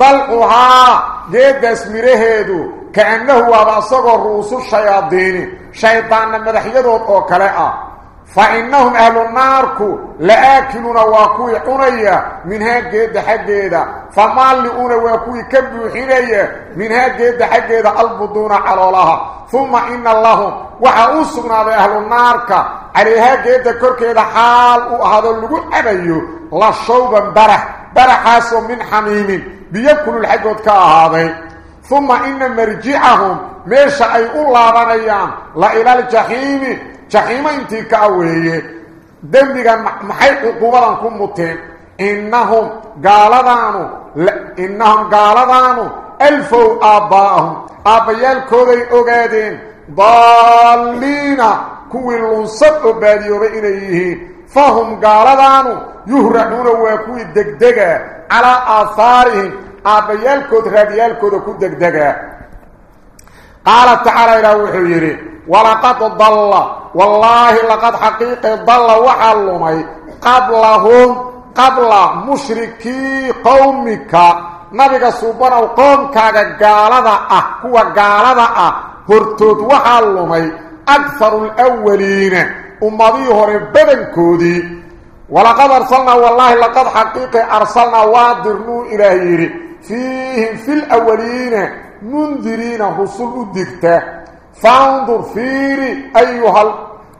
[SPEAKER 1] dalcuhaa geeddaas midhaheedu kaannahu waaba isagoo ru'uusu shayaadiini shaydaanna madaxyadood oo kale ah فإنهم أهل النار لآكلون وكو يحوني من هذا حق هذا فما اللعون وكو يكبروا حيني من هذا حق هذا البدون على الله. ثم إن الله وحاوصنا بأهل النار علي هذا كرك إذا حال وهذا اللقاء أبي الله شوبا بره برحاس من حميم. بيكل الحق ودكاء هذا ثم إن مرجعهم. ميشا أي الله بنيان لإلى الجحيم. Marjicahum meesha ay u laabanayaan la ilaaljaxiimi jaxiimo intii ka aweeye dembigan maxay cuquubadan ku muteen innahum gaaladaanu innahum gaaladaanu alfow aabbaa'ahum aabbayaalkooday ogaadeen daalliina kuwii lunsad oo baadiyoobay inay yihiin fahum قال تعالى إلى وحيره ولقد ضل والله لقد حقيقه ضل وحلم قبلهم قبل مشركي قومك. نبيك سوبان وقومك قالت أه هو قالت أه هرتوت وحلم أكثر الأولين أمضيه ربن كودي ولقد أرسلنا والله لقد حقيقه أرسلنا وادرنو إلهي فيهم في الأولين lwaliina ummadihii hore badankoodii walaqad arsalnaa wallaahi laqad xaqiiqi arsalnaa waa dirnuu ilaah yidhi fiihim fi lwaliina mundiriina rusul u digta fandur fiiri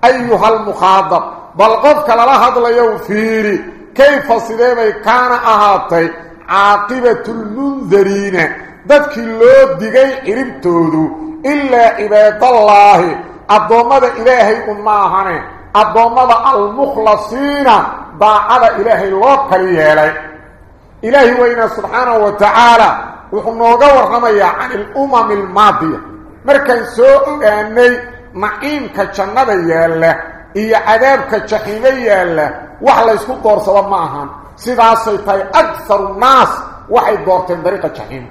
[SPEAKER 1] ayuha almukhaadab bal qofka lala hadlayow fiiri kayfa sidee bay kaana ahaatay caaqibatu lmundariina dadkii loo وحنوغا ورمي عن الأمم الماضية مركز سوء أني معين كالشنب يالة إيا عذاب كالشخيمة يالة وحلا يسكو دور سوى معهم سيداسي في أكثر الناس وحيد دورتين طريقة الشخيمة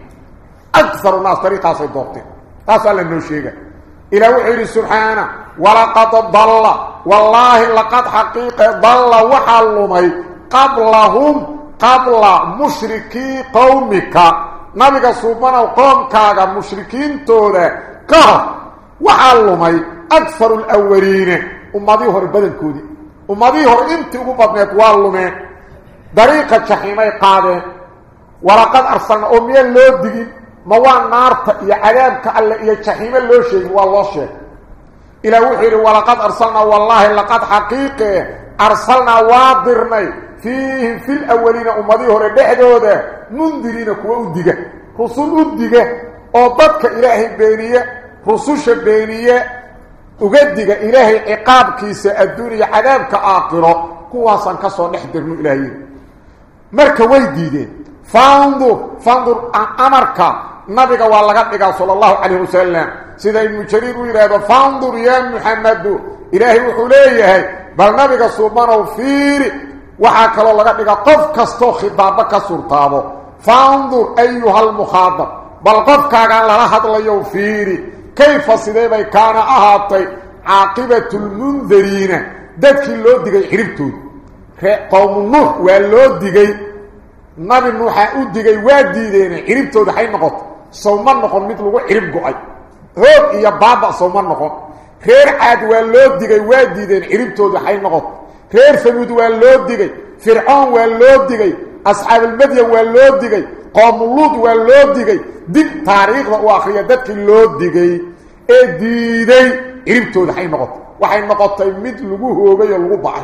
[SPEAKER 1] أكثر الناس طريقة سي دورتين تسأل النوشيك إلى وحيري سبحانه ولقد ضل والله لقد حقيقة ضل وحلمي قبلهم قبل مشركي قومك نبيك سوبان وقوم كاغا مشركين تودا كه وعلمي أكثر الأولين أمضي هور بدل كودي أمضي هور انت وقفتنات وعلمي دريقة شحيمي قادة ولقد أرسلنا أمي اللوب ديجي موان نارت يا عذاب كألا يا شحيمي اللوشي والله شيء إلى وحير ولقد أرسلنا والله لقد حقيقي أرسلنا واضرنا فيه في الأولين أمضي هورا بحدودة ننذرين كوا أدقة رسول أدقة أبدك إلهي بينية. رسوش بينية أقدك إلهي عقاب كيسة الدنيا عذابك آقرة كواسا كسو نحضر من إلهي. مركة ويديدين فانظر فانظر أمرك. نبيك واللغتك صلى الله عليه وسلم. سيدة المجرير ويرادة فانظر يا محمد. إلهي وحليه سيدا المجرير ويراد فانظر يا محمد إلهي وحليه بل نبيك سبحانه فيري وحاك الله لك قف كستو خطابك سلطابه فانظر أيها المخاطب بل قف كان لحظ ليو فيري كيف سيدي كان أهاتي عاقبة المنذرين ذاتك اللو ديغي حربتون قوم نوح واللو ديغي نبي نوح وديغي واديدين حربتون حي نقط سوما نقون مثل حرب قعي خير عاد ولود ديغي واديدين اريبتودو حي نقوت خير سمود ولود ديغي فرعون ولود ديغي اصحاب المدي ولود ديغي قوم لود ولود ديغي دي تاريخ واخري دات لود ديغي اي ديدي اريبتودو حي نقوت وحي نقوت تي ميد لوغو هوغاي لوغو باعي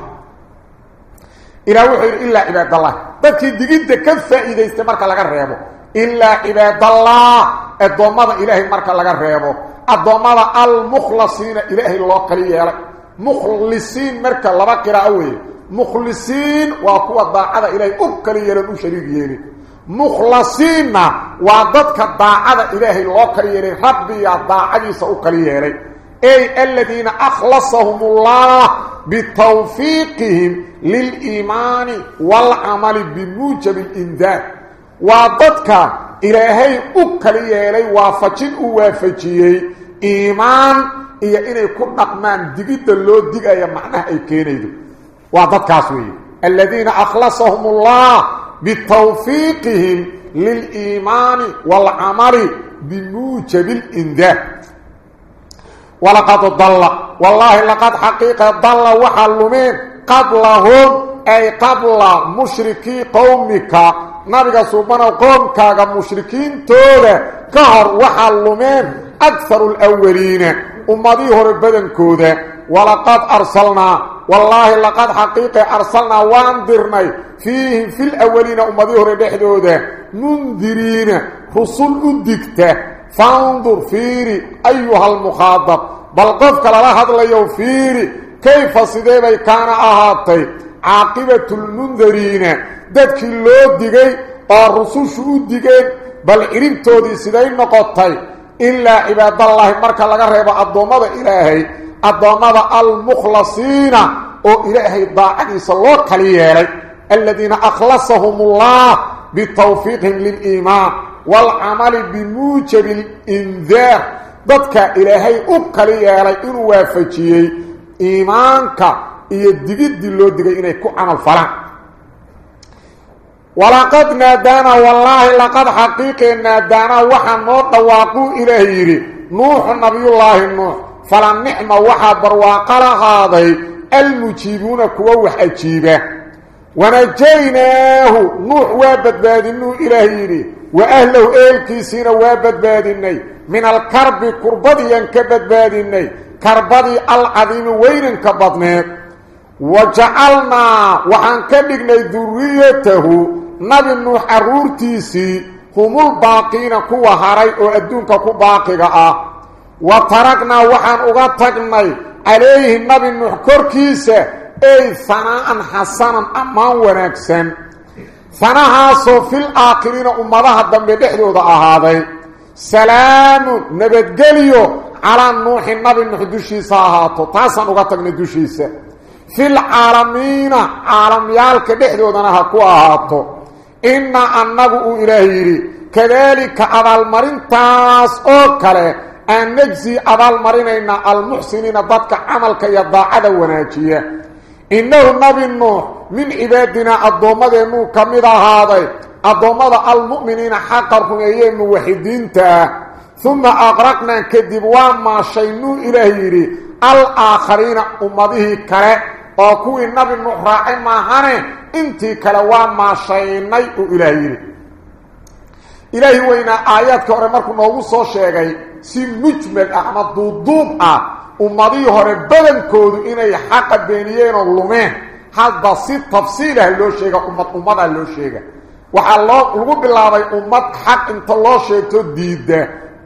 [SPEAKER 1] إلى وحي الا عباد الله دك ديغيده كفايده استمر كا لا ريبو الا عباد الله إلى الهي مركا لا ريبو الضمره المخلصين اله الله قليلا مخلصين مركا لبا قراوي مخلصين وقوه ضاعه اله أو قليلا دو شريكيين مخلصين وعدتك ضاعه اله الله قليلا ربي يا ضاعيس أو قليلا اي الذين اخلصهم الله بتوفيقهم للايمان والعمل بموجب الانذار وعدتك إلهي أكليلي وافجن وافجيه إيمان إيا إنه يكون نقمان دقيت اللو دقا يمعنى أي كينيدو وضدك أسوي الذين أخلصهم الله بتوفيقهم للإيمان والعمل بموجب الإنذار ولقد ضل والله لقد حقيقة ضل وحلمين قبلهم أي قبل مشركي قومك نبقى سبحانه قومك مشركين تولا كهر وحلمين أكثر الأولين. أمضي هربدن كودا ولقد أرسلنا. والله لقد حقيقة أرسلنا. واندرنا فيه في الأولين أمضي هربدن منذرين رسول أدكته فانظر فيري. أيها المخاطب. بل قفك للهد ليو فيري. كيف سيدي كان أهاتي. عاقبة المنذرين. ذاتك اللو ديغي الرسول شو ديغي بل إرمتو دي سيدي نقطي إلا عباد الله مركا لغرهب الضوامة إلهي. الضوامة المخلصين. أو إلهي ضاعي صلوه كليالي الذين أخلصهم الله بتوفيقهم للإيمان والعمل بموجب الإنذار. ضدك ولقد نادانا والله لقد حقيقة نادانا وحن نوط واقو إلهي نوح نبي الله نوح. فلن نعم وحا برواق لهذا المجيبون كوا وحجيبه. ونجيناه. نوح وابدبادنه إلهي وأهله إلكيسين وابدبادنه من الكرب كربضيا كبدبادنه كربضي العظيم وين كبضنه نبي نوح عرورتيسي هم الباقين كوا هراي أو ادونك كو باقيغا وتركنا وحن اغتقنا عليه النبي نوح كركيسه اي ثناء حسنا أمان ونكسن ثناء في الاخرين امها الدم دخلودا اهادي سلام نبدغليو على نوح النبي نوح دشيسا هاتو تاسن اغتقنا دشيسه في العالمين عالم يالك دحدودنا هكو إن أنه إلهي كذلك أبال مرين تاس أو كله أن نجزي أبال مرين إن المحسنين ضدك عملك يضاعد وناجية إنه النبي النوح من عبادنا الضومد إنه كمدا هذا. الضومد المؤمنين حقركم أيام موحدين ثم أغرقنا كذب وما شينو إلهي الآخرين أمده كره raacay maahane intii kale waa maashaynay uu ilaah yidhi ilaahi weynaa aayaadka hore markuu noogu soo sheegay si mujmad ah ama duuduub ah ummadihii hore badankoodu inay xaqa beeniyeen oo lumeen hadda si tafsiilah loo sheega ummad ummadaa loo sheega waxaa loo lagu bilaabay ummad xaq inta loo sheegto diidda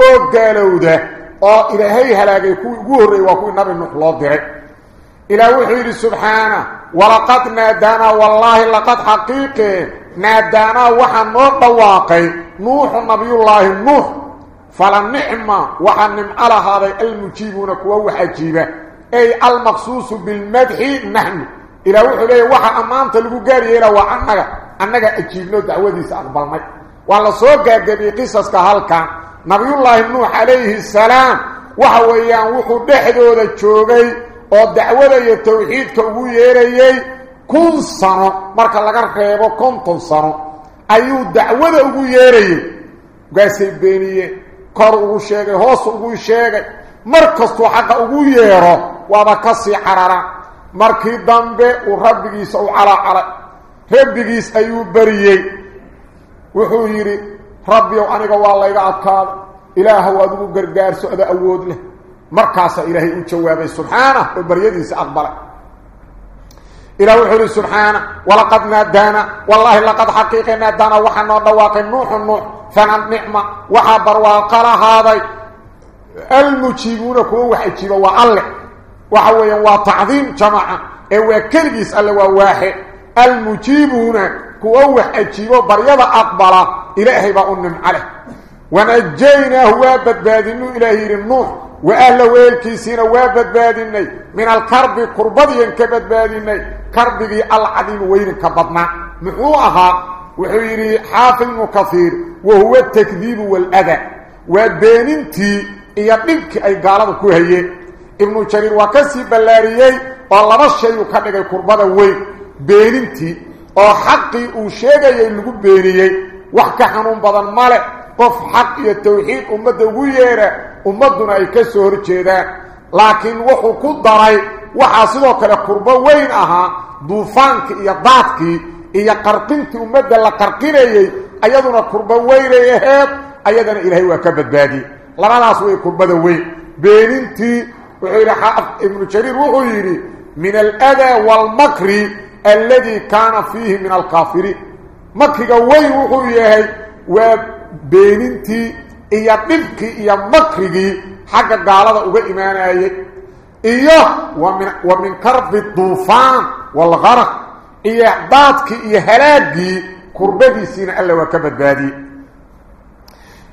[SPEAKER 1] oo gaalowda oo ilaahay halaagay kuwii ugu horreeyey waa kuwii nabi nuux loo diray إلى وحيد سبحانه ولقد نادانا والله لقد حقيقه نادانا وحن نور واقع نوح نبي الله نوح فلنعم وحنم على هذا المجيبون كوا وحجيبا أي المخصوص بالمدح نحن. إلى وحليه وحا أمانت لغو قاري إلى وعنك أنك أجيبنا دعوة سأقبلنا والله سوى قبي قصص كهالكا نبي الله نوح عليه السلام وحويان وحو دحدو ذا الشوغي ودعوة التوحيد كوهو يريي كن سنة مركا لغر خيبو كنتم سنة أيو دعوة أغو يريي قاسي بينيه kor ugu sheegay hoos ugu sheegay mar kastuu xaqa ugu yeero waaba ka sii carara markii dambe uu rabbigiisa u calacalay rabbigiis ayuu beriyey wuxuu yidhi rabbiyow aniga waa layga adkaada ilaahow adigu gargaarso ada awood leh u jawaabay subxaanah oo baryadiisa aqbalay. إلى وحوري سبحانه ولقد نادانا والله لقد حقيقة نادانا وحنا دواقي نوح النوح فنان نعمة وحبر وقال هذا المجيبون كوا وحيجيبا وعلق وحويا وتعظيم جماعة كرجيس الله واحد المجيبون كوا وحيجيبا بريضة أقبل إلهي بأنم عليه ونجيناه وابدبادنه إلهي النوح وأهل ويلكيسين وابدبادنه من الكرب قربضيا كبدبادنه كربي العظيم وين كبدنا. محوها وحيري حافظ كثير. وهو التكذيب والأذى. وبيننتي يقلك أي قالوا كوهي. ابن جرير وكسي بلاريي. والله الشيء كدغ قربده وين. بيننتي. oo xaqi uu sheegay lagu beeniyay wax ka xanuun qof xaq iyo tawxiid ummadda ugu yeera ummaduna ay ka soo horjeedaan laakiin wuxuu ku daray waxaa sidoo kale qurbo weyn ahaa duufaanka iyo daadkii iyo qarqintii ummadda la qarqinayey ayaduna qurbo weynay aheed ayadana ilaahay waa ka badbaadiyey labadaas way qurbada weyn beenintii wuxuu yidhi ibnu jariir wuxuu yidhi min aladaa waalmakri alladii kaana fiihi min alkaafiriin makriga weyn wuxuu yahay waa beenintii iyo dhibkii iyo makrigii xagga gaalada uga imaanayay iyo wa min karbi duufaan waalgaraq iyo daadkii iyo halaagii kurbadiisiina alla waa ka badbaadiyey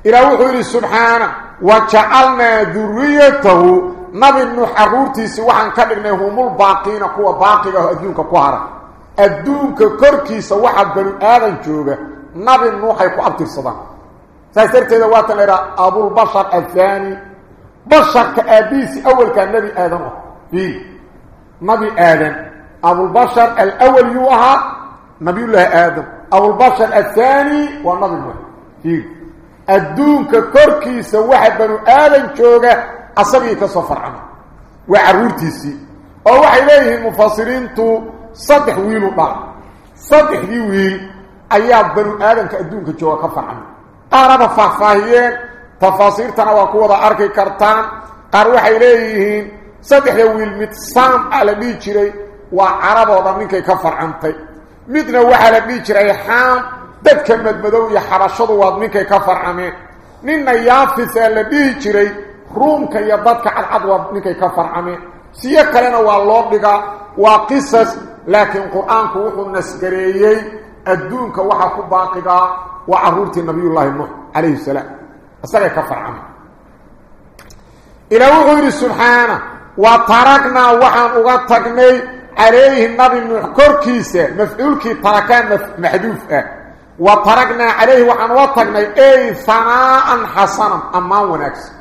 [SPEAKER 1] ilaa wuxuu yidhi subxaana wa jacalnaa duriyatahu nabi nuux caruurtiisii waxaan ka dhignay humulbaaqiina kuwa baaqiga ah adduunka ku hara adduunka korkiisa waxaa banu aadan jooga nabi nuuxay ku abtirsadaan فاسترتي دواتنا إلى أبو البشر الثاني بشر كأبيس أول كان نبي آدم إيه نبي آدم أبو البشر الأول يوها نبي الله آدم أبو البشر الثاني والنبي الله إيه الدون كتركي سواحد بنو آدم شوغة أصغي كصفر عنه وعروتي سي أوح إليه المفاصرين تو صدح ويلو بعض صدح ويل أياد بنو آدم كأدون كتشوغة كفر عنه qaaraba faahfaahiyeen tafaasiirtana waa ku wada arki kartaan qaar waxay leeyihiin saddexda wiil mid saam a la dhihi jiray waa caraboo dhan ninkay ka farcantay midna waxaa la dhihi jiray xaam dadka madmadow iyo xabashadu waad ninkay ka farcameen ninna yaafisaa la dhihi jiray ruumka iyo dadka cadcad waad ninkay ka farcameen siyo kalena waa loo dhigaa waa qisas laakiin qur-aanku wuxuu nasgareeyey الدون كوحا كباقيقا وعرورت النبي الله النوح عليه السلام أستغى كفر عمه إلى وغير سبحانه وطرقنا وحا أغطقني عليه النبي النوح كوركيسة مفعولكي طرقان محدوف وطرقنا عليه وحا أغطقني أي ثناء حسنا أمان ونكس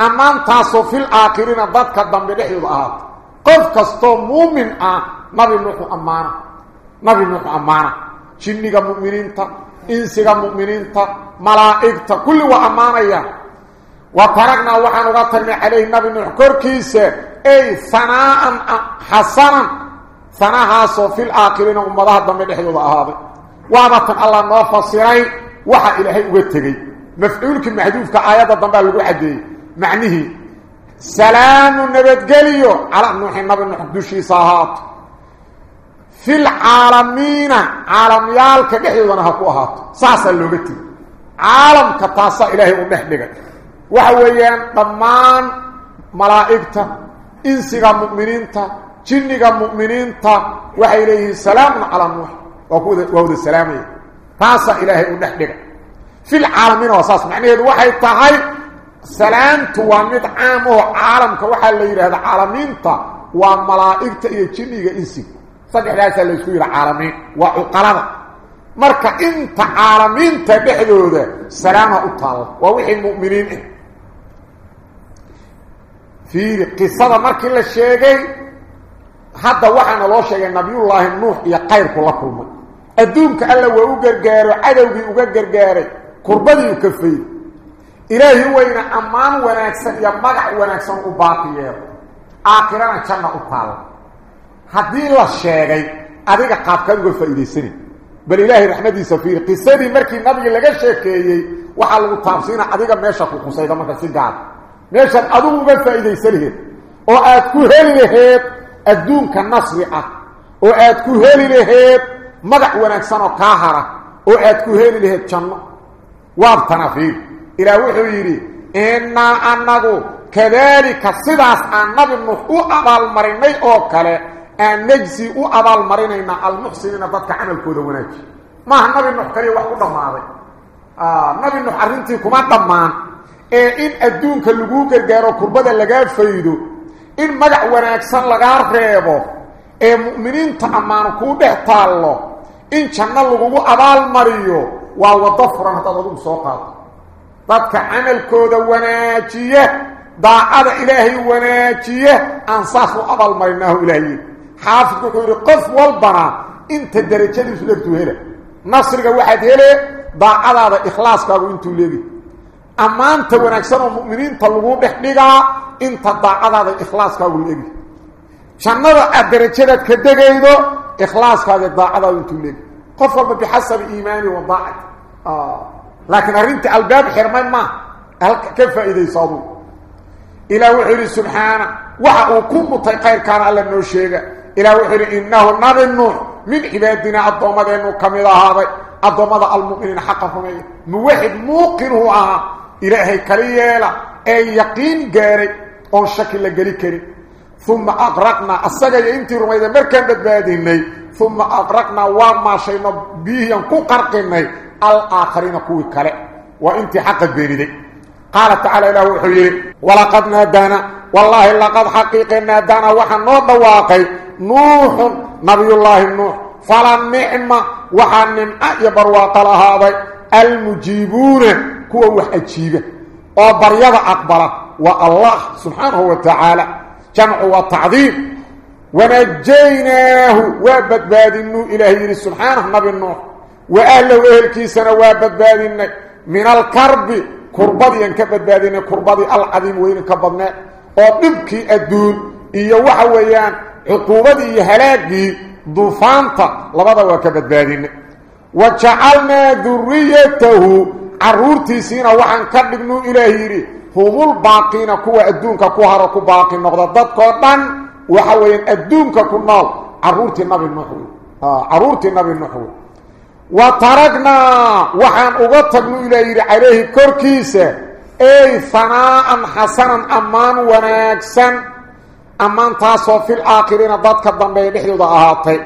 [SPEAKER 1] أمان تاسو في الآخرين ضدك الضم بلحي الآهات قف كستو مؤمن آه نبي النوح أمانه نبي النوح أمانه جنيكا مؤمنين تا انسيكا مؤمنين تا ملائك تا كل وامانيا وطرقنا وحان وطرم عليه النبي من كركيس اي ثناء حسنا ثناء حاسو في الآخرين امضاها دمي لحيوضا هذا وابطن الله نوفصيري وحا إلهي ويتغي مفعولك المحدوف كآيات الدمي لحدي معنه سلام النبي تقليو على النوحي النبي نحن دوشي صاحاته fil caalamiina caalamyaalka dhexdoodana ha ku ahaato saasaa looga tegi caalamka taasaa ilaahay u dhex dhigay waxa weeyaan dhammaan malaa'igta insiga mu'miniinta jinniga mu'miniinta waxay leeyihiin salaamun calaa nuux waa ku waa wada salaamaya taasaa ilaahay u dhex dhigay في العالمين واساس معنى هذا واحد تهي سلامت عالمين صدح لاسا اللي يسوي العالمين وعقلنا مركا إنت عالمين تبحثوا ذا سلامة أطال. ووحي المؤمنين. في قصة مركا اللي الشيء هذا وحنا لو شيء نبي الله النوح يقير كل كلمة أدونك ألا وأقرقار عدوي أقرقار كربدي يكفي. إلهي وين أمان ونكسن يمقع ونكسن أباقي آخرنا جنة هذه لا شيغي اديك قاب كان غول فايديسني بل الله رحمتي سفير قصدي مركي نبي لا شيكيي وحا لو تابسينا اديك ميشا كو قسيدا ما كسيغا ميشا ادو غول فايديسني أو اد كو هيلي هيب ادون كنصيعه أو اد كو هيلي هيب مدح وأنا سنه قاهره أو اد كو هيلي هيب جنن واب تنافي إلى وحو يري ان انغو كذلك سيداس النبي المخوء أبا المرنين أو ان نجسي أو ابال مرينا المحسنين قد كان الكود وناج ما نبي نختار واحد دمار ا نبي نحرنتي كما دمان اي ان ادونك لوو غيرو قربده لغا فيدو ان مدع وناكسن لغا ريبو اي مؤمنين تامن كو دهتالو ان جنن لوو ابال مريو وا وضفرن تضلوم سوقا قد كان الكود وناجيه ضاع إلى الهي وناجيه انصفوا ابال مرينا الهي حافظ كوري قف والبرا. انت درجة دي فلك تهلا نصر واحد هلا ضاع على إخلاصك وانت أما أنت ونكسر المؤمنين طلبوا بحديقا انت ضاع على إخلاصك لي شنو درجه كدغيدو إخلاصك ضاع على انت لي قف بحسب إيماني وضاعت. آه. لكن انت الباب حرمان ما. كيف إذا يصابوا إلى وحي سبحانه. وحقوا كم متقير كان على النوشيقة. إلى وحر إنه نار النور من عبادنا الضوما دينو كميدا هذا. الضوما دا المؤمنين حقهم. نوحد موقنه آه. إلهي كريالا أي يقين قاري أو شكل قلي كري. ثم أغرقنا. أساق انت رميدا مركان بدبادي ثم أغرقنا. وما شيء به ينكو قرقنا الآخرين كوي كري. وإنتي حق بيني قال تعالى له حبيب ولقد نادانا. والله لقد حقيقنا نادانا. وحنو دواقي نوح نبي الله نوح. فلا نعمة وحن أعبر وطل هذا المجيبون كو وحجيبه. وبر أكبر والله سبحانه وتعالى جمع وتعظيم. ونجيناه. وابدباد النو إلهي سبحانه نبي النوح وأهله وإهل كيسنا وابدباد النك من الكرب. كربضي انكبت بادين كربضي العظيم وين كبضناء وببكي الدول. إيا وحويان. عقوبتي يهلاكي دوفانتا لبدا وكبت بادين وشعلنا ذريته عرورتي سينا وحن كبقنا إلهيري هم الباقين كوا أدونك كوهرك باقي نغضا ضدك وطن وحوين أدونك كنال عرورتي النبي المحوي عرورتي النبي المحوي وتركنا وحن إلى إلهيري عليه كوركيسة أي ثناء حسنا أمان ونكسا ammaantaasoo fil aakhiriina dadka dambeeya dhexdooda ahaatay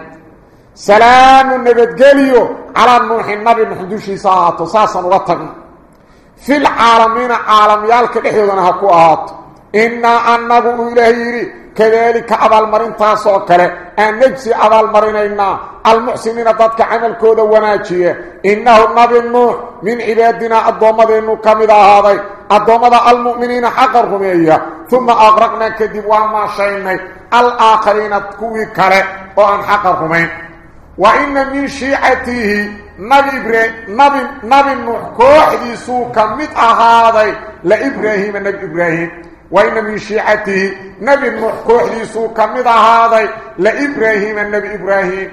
[SPEAKER 1] salaamu nabadgeliyo calaa nuuxi nabi nuux dushiisa ahaato saasaan uga tagno fil caalamiina caalamyaalka dhexdoodana ha ku ahaato innaa annagu uu كذلك عبال مرين تاسو كلا. نجسي عبال مرين إنا. المحسنين تدك عمل كودة وناجية. إنه النبي النوح من عبادنا الدومة إنه كمدا هذا. الدومة المؤمنين حقرهم إياه ثم أغرقنا كدبوان ما شاينا الآخرين تكوي كلا. وأن حقرهم إياه وإن من شيعته نبي إبراهيم نبي, نبي النوح كوحدي سوكا مدع هذا. لإبراهيم النبي إبراهيم. وإن من شيعته نبي النوح كوحديسو كمد هذا لإبراهيم النبي إبراهيم.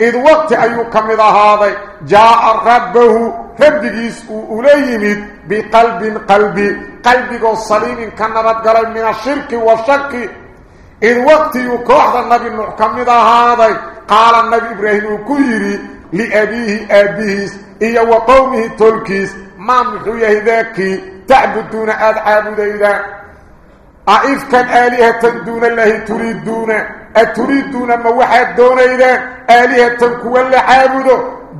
[SPEAKER 1] إذ وقت أيو كمد هذا جاء ربه ربكيس أوليمد بقلب قلبي قلبك الصليم كنبت قلب من الشرك والشك. إذ وقت يكوحد النبي النوح كمد هذا قال النبي إبراهيم كيري لأبيه أبيهس إيا وقومه تلكيس. ما محويه ذاك تعبدون أدعاب ذا أعفكا آلهة دون الله تريدون أتريدون ما وحيد دون إذا آلهة كوى اللي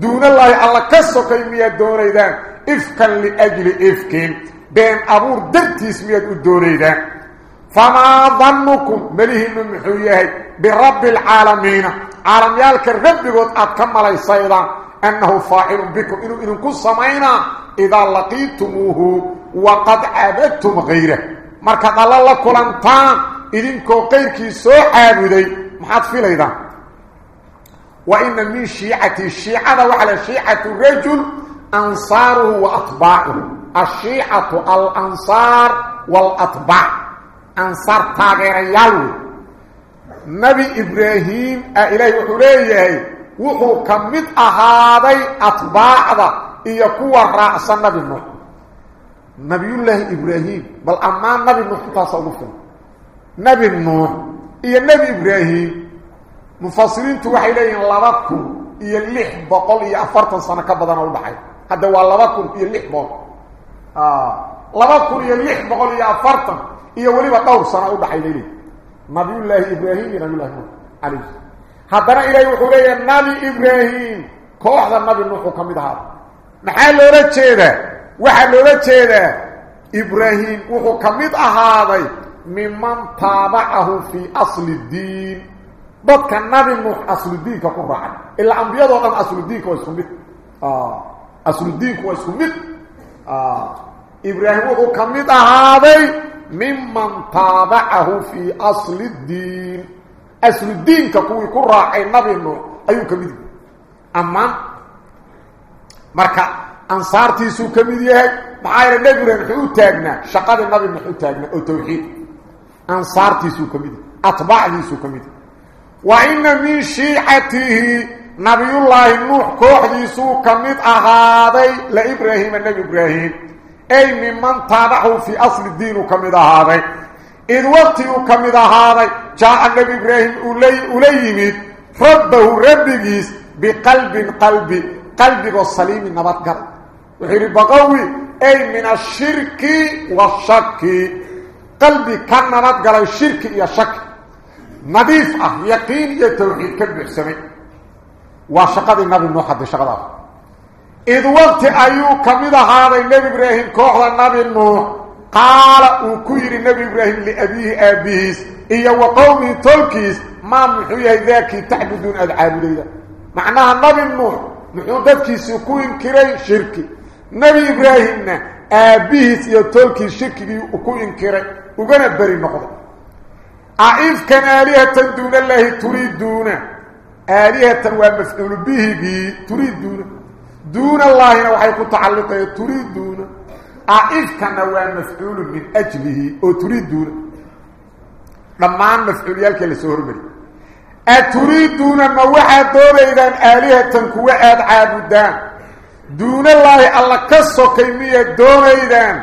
[SPEAKER 1] دون الله الله كسو قيمية دون إذا إفكا لأجل إفكا بين أبور درت اسمية دون إذا فما ظنكم؟ مليه من محويه برب العالمين. عالم يالك الرب قد أكمل سيدا أنه فاعل بكم. إنه إنكم سمعنا إذا لقيتموه وقد عبدتم غيره. Markaad alla la kulantaan idinkoo qayrkii soo caabuday maxaad filaydaan وإن من شيعتي الشيعة وعلى شيعة الرجل أنصاره وأطباعه الشيعة الأنصار والأطباع أنصار تاغير يالو نبي إبراهيم إليه وحليه وحو كمد أهادي أطباع ذا إيكوا رأس النبي نوح نبي الله إبراهيم. بل أما نبي مفتاسة أغفتنا نبي النوح إيا نبي إبراهيم. مفاصلين توحي لأي اللبكم إيا الليح بقول إيا أفرطا سنكا بدانا البحي هذا هو اللبكم إيا الليح بقول. آه. اللبكم إيا الليح بقول إيا أفرطا إيا وليبا طور سنكا بحي لأي نبي الله إبراهيم نبي الله عليه هذا إلي وحولي نبي إبراهيم. كوحدا نبي النوح وكمدها نحال لورتشي ده. وحل لجينا إبراهيم وهو كميد أهادي ممن تابعه في أصل الدين بط كان نبي موح أصل الدين كقرعا إلا أنبياء دو أن أصل الدين كويس كميد أصل الدين كويس كميد إبراهيم وهو كميد أهادي ممن تابعه في أصل الدين أصل الدين كقوي كرعا نبي موح أيو كميد أما مركا nebi ibraahim wuxuu u taagnaa shaqadii nabi nuux u taagnaa oo tawxiid ansaartiisuu ka mid yahay atbaacdiisuu ka mid yahay وإن من شيعته نبي الله نوح كوحديسو كمد أهادي لإبراهيم النبي إبراهيم. أي ممن تابعه في أصل الدين كمد أهادي إذ وقته كمد أهادي جاء النبي إبراهيم أولي أوليمد ربه ربكيس بقلب قلب قلب الصليم النبات قلب وحيري بقوي أي من الشرك والشك. قلبي كان نبات قلب الشرك يا شك. نظيف أه يقين يا توحيد كبر سمي. وشقد النبي نوح حد شغلة. إذ وقت أيو كميدة هذا النبي إبراهيم كوخ النبي نوح. قال وكير النبي إبراهيم لأبيه ابيه اي وقومي تلكيس ما محيي ذاك تعبدون العابدين معناها النبي نوح محودتكيس كوين كري شركي. نبي إبراهيم ابيه يا تلكيس شركي وكوين كري وغنا بري نقض أعيف كان آلهة دون الله تريدون آلهة ومفعول به بي تريدون دون الله وحيك تعلق تريدون أعيف كان ومفعول من أجله وتريدون لما مفعول يالك لسهر مري أتريدون ما وحد دور إذن آلهة كواء دون الله الله كسو كيمية دون إذن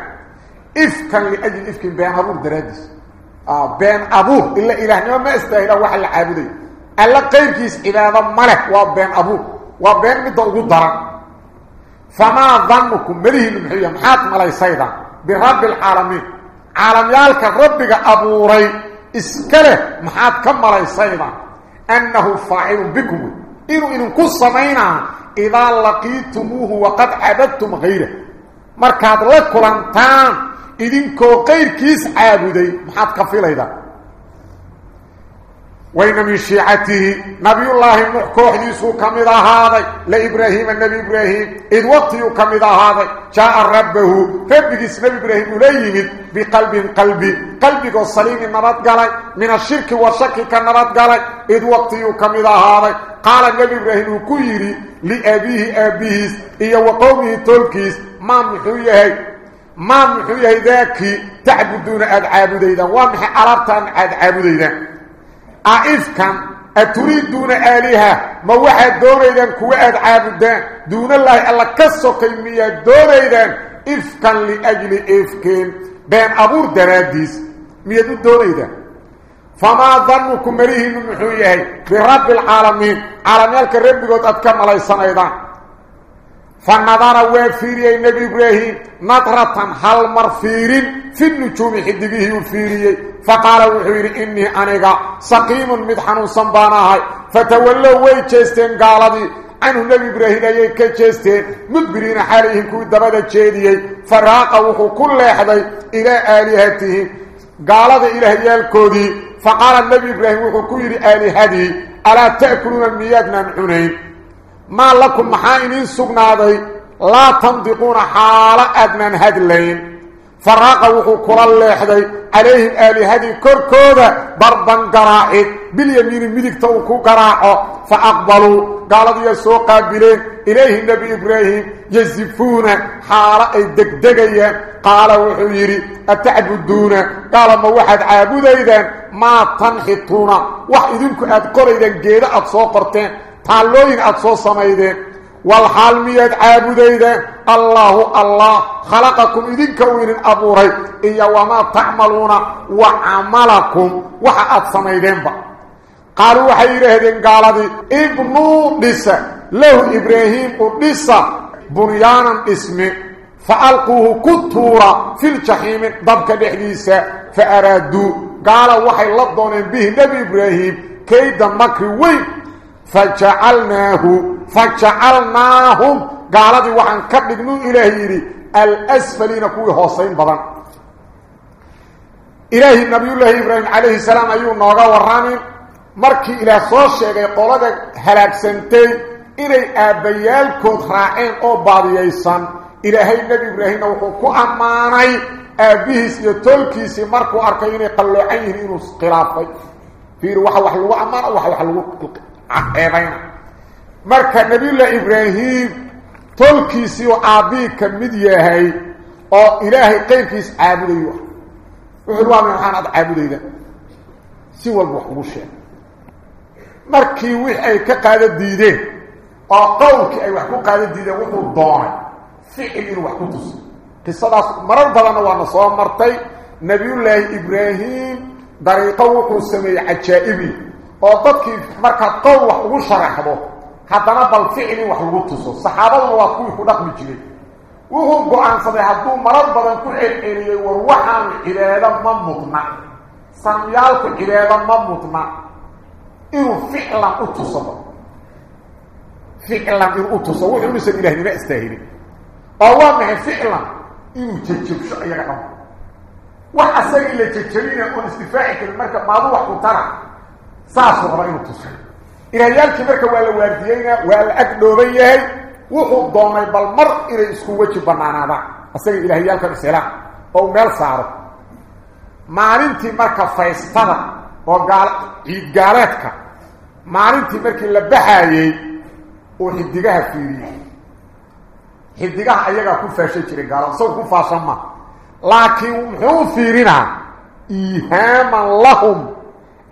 [SPEAKER 1] إفكا لأجل إفكا بيان هبور درادس بين أبوه إلا إله ما استهلا واحد العابدي ألا قيركيس عبادة ملك وبين أبوه وبين مدى ضرر فما ظنكم مليه المحية محاط ملاي سيدا برب العالمين عالم يالك ربك أبو ري اسكله محاط كم ملاي سيدا أنه فاعل بكم إنه إنه كسمينا إذا لقيتموه وقد عبدتم غيره مركاد لكلانتان idinkoo qayrkiis caabuday maxaad ka filaydaa wayna وين من شيعته نبي الله كوحديث كمدا هذا لإبراهيم النبي إبراهيم إذ وطي كمدا هذا جاء ربه فبقى اسم إبراهيم ليه بقلب قلبي قلبك الصليم نبات قلي من الشرك والشك كنبات قلي إذ وطي كمدا هذا. قال النبي إبراهيم كيري لأبيه أبيه إيا وقومه تلكيس ما محويه ما محويه ذاك تعبدون أدعابو ديدا ومحي عربتان أدعابو ديدا أئفكا أتريدون آلهة؟ ما واحد دونيدا كوا أد عابدان دون الله ألا كسو كيمية دونيدا إفكا لأجل إفكين. بين أبور دراديس. ميدو دونيدا فما ظنكم مريه من محيه برب العالمين. عالميالك ربك قد أتكمل سنة فنظر وفيري النبي إبراهيم نظرة هل مرفير في النجوم حدبه وفيري. فقال وحوير إني أنيقا سقيم مدحن صنبانها فتولوا ويكيستين قال دي عنه النبي إبراهيم يكيستين مدبرين حاليهم كود دمدة جيدي. فراقوا كل أحد إلى آلهتهم قال إلى هدي الكودي فقال النبي إبراهيم وحو كل آلهتهم ألا تأكلون المياد من عنين ما لكم محايمين سقناضي. لا تنطقون حال أدنى هدلين. فراقوا كل لحد عليهم آل هذه كركودا بربا قراعد باليمين ملك ملكتوا كراعه فأقبلوا. قالوا يا سوقا بلين إليه النبي إبراهيم يزفون حال الدكدقية قالوا حويري أتعبدون؟ قالوا ما واحد عابد إذن ما تنخطون واحد إذنك أذكر إذن قيدة أتصوقرتين. Aad soo samaydeen والحال مياد عابديدا الله الله خلقكم إذنك وين أبوري إيا وما تعملون وعملكم. وحأت سميدين با. قالوا وحيرهدين قال دي ابنو لسا له إبراهيم لسا بنيانا اسمه. فألقوه كتورا في الجحيم. ضبك بحديثة فأرادوا. قال وحي لضون به نبي إبراهيم. كيدا مكر وين فجعلناه فجعلناهم قالوا وحن كدغنو الهي الاسفلين كوي هوسين بدن الهي النبي الله إبراهيم عليه السلام ايو نوغا ورامين markii ila soo sheegay qolada halaagsantay inay aabayaalkood raaceen oo baadiyaysan ilaahay nabi ibraahim wuxuu ku amaanay aabihiis iyo tolkiisii markuu arkay inay qalloocan yihiin inuu khilaafay fiir waxa wax ilaahay qayrkiis caabudayo wuxuu waa maxaan aad caabudayda si walba wax ugu sheeg markii wix ay ka qaada diideen oo qowlkii ay wax ku qaada diideen wuxuu doonay ficil inuu wax ku tuso qisadaas marar badanna waana soo martay nabiyullaahi ibraahim dariiqo wuxuu sameeyey cajaa'ibi oo dadkii markaad qowl wax ugu sharaxdo haddana bal ficli wax lagu tuso saxaabaduna waa kuwii ku dhaqmi jiray wuxuu go-aansaday hadduu marar badan ku celceliyey war waxaan cibaado ma mudna samyaalku cibaado ma mudna inuu ficlan u tuso ficlan inuu u tuso wuxuu inuusan ilahnimo istaahilin oo waa maxay ficlan inuu jajabsho iyaga dhamo wax asaga ila jajabina oon isdifaaci karin marka maadu wax ku tara saasuu raba inuu tuso ilahyaalkii marka waa la waardiyeyna waa la ag dhooban yahay wuxuu doonay bal mar inay isku weji banaanaadaan asaga ilahyaalkan ishelaan oo u meel saaro maalintii marka faystada oo gaal ciid gaaleedka maalintii markii la baxaayey uu xidigaha fiiriyey xidigaha ayagaa ku faashan jiray gaalo isagu ku faashan ma laakiin muxuu fiirinaa iihaaman lahum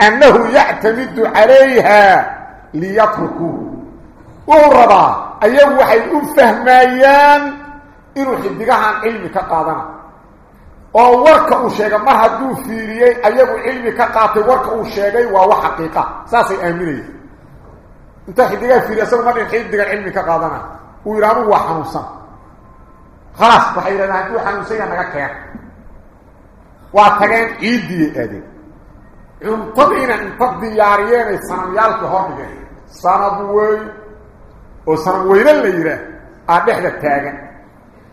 [SPEAKER 1] أنه يعتمد عليها ليتركه. وربا أيها وحي أفه مايان إنه حدقها عن علمك قادنا ووركه الشيء ما هدو فيريه أيها علمك قادنا ووركه الشيء وهو حقيقة. ساسي أمري أنت حدقها فيريه سوى ما حدقها عن علمك قادنا ويرانه هو حنوصا. خلاص بحيرانه هدو حنوصية نغكيه واتقين إيدي أدي. إن قدينا إن قد دياريين السلاميال في هورتك سند وي أو سند وينا ليرا ادحد التاقن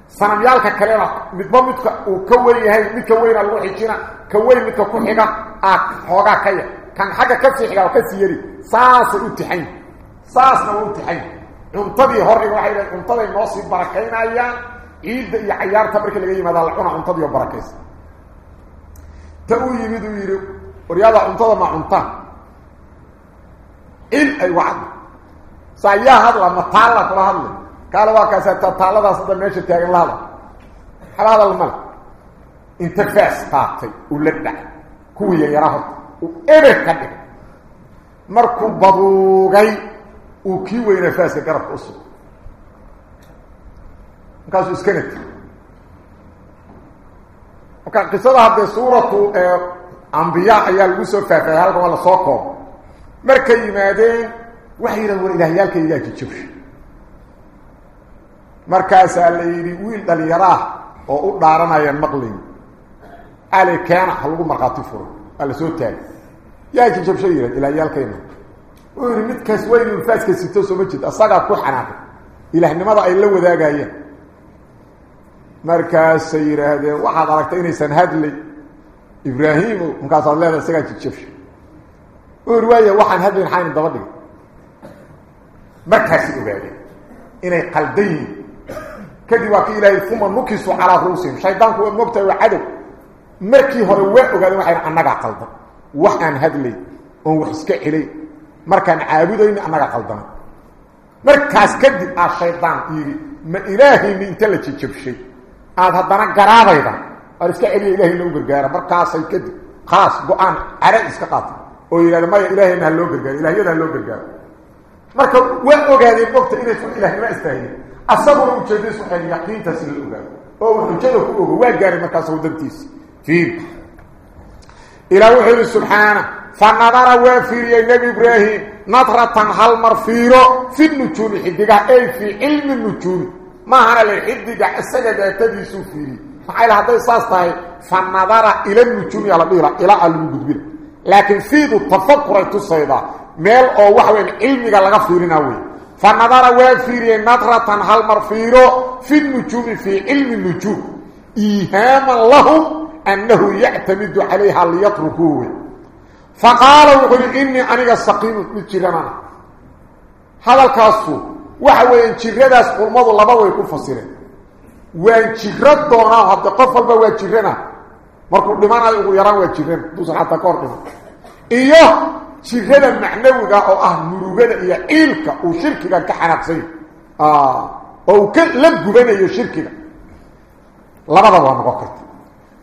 [SPEAKER 1] سلاميال كالكلمة متبامتك أو كوي هاي متكوين الوحي جينا كوي متكو حقا آك حقا كي كان حقا كسي حقا وكسي يري ساس اتحين ساس نو اتحين إن تبي هورتك وحيلا إن تبي نوصي بركينا ايان عيد اي عيار تبرك لغي مدال عنا إن تبي وبركيس. تأوي بدو يريو hadlay kaale waa kaasa ta taalladaas hadda meesha taagan la hadal xala hadal male inta faas qaatay uu la dhacay kuwii yaryara horta uu eber ka dhigay markuu baduugay uu kii weynaa faaska garabka u sugo markaasuu iskana tiri marka qisada haddee suuratu ambiyaa ayaa lagu soo faafahey halkan waa lasoo koobo markay yimaadeen waxay yidhahan war ilaahyaalka ilaah jijabsha markaasaa la yidhi wiil dhalinyaraah oo u dhaaranayaan maqlayn ali keena ha lagu markhaati furo waa la soo taagay yaa jijabsha yidhahd ilaahyaalkayna ويري مدكاس وين الفاسك سيتو سو مجد اسغا كو حناق الهنمدا اي لا وداغايeen markaas ay yiraahdeen waxaad aragtay inaysan hadlay إبراهيم مكاس الله لا سكا تشوف ورواية واحد هذا الحين ضبطه مكاس إبراهيم. إنه قلدي كذي وكي إلهي ثم نكسوا على روسهم شايدان هو مكتا وعدو. مكي هو الوقت وقالوا حين أنك قلد واحد هذا لي ونحسك إلي. مركا عابده إن أنك قلد مكاس كذي آه الشيطان ما إلهي من تلك تشوف شيء آه هذا هذا قرار aan iska celiya ilahayna u gargaara markaasay kadib khalaas go-aan cara iska qaatay oo yidhahda maya ilaahayna ha loo gargaaro ilahyada ha loo gargaaro marka waa ogaadeen mogta inaysan ilahnimo istaahilin asaguna ujeedadiis waxay yaqiintaas in la ogaado oo uu xujada ku ogo waa gaaray markaas wadantiisa fiir ilaa wuxuu yidhi subxaana fa nadara waa fiiriyey nebi ibraahim nadratan hal mar fiiro fi nujuumi xidigaha ay fii cilmi nujuumi maahana le xidiga isaga daatadiisuu fiiriyey فعلى هذا الصاص طاي فنظر إلى النجوم على ديره إلى المدبر لكن في التفكر التصيدا ميل أو وحوين علمي لا فيرنا وي فنظر وي فيري نظره هل مرفيرو في النجوم في علم النجوم ايهام الله انه يعتمد عليها ليتركوه فقال وقل اني أنا سقيم بالجرم هذا الكاسو وحوين جرداس قلمود لبا وي كفسره ugu yaraan waa jirana duusan xataa ka hor dhiman iyo jirada macnawiga oo ah murugada iyo ciilka uu shirkiga ka xanaaqsany oo uu ka la gubanayo shirkiga labada waa noqon karta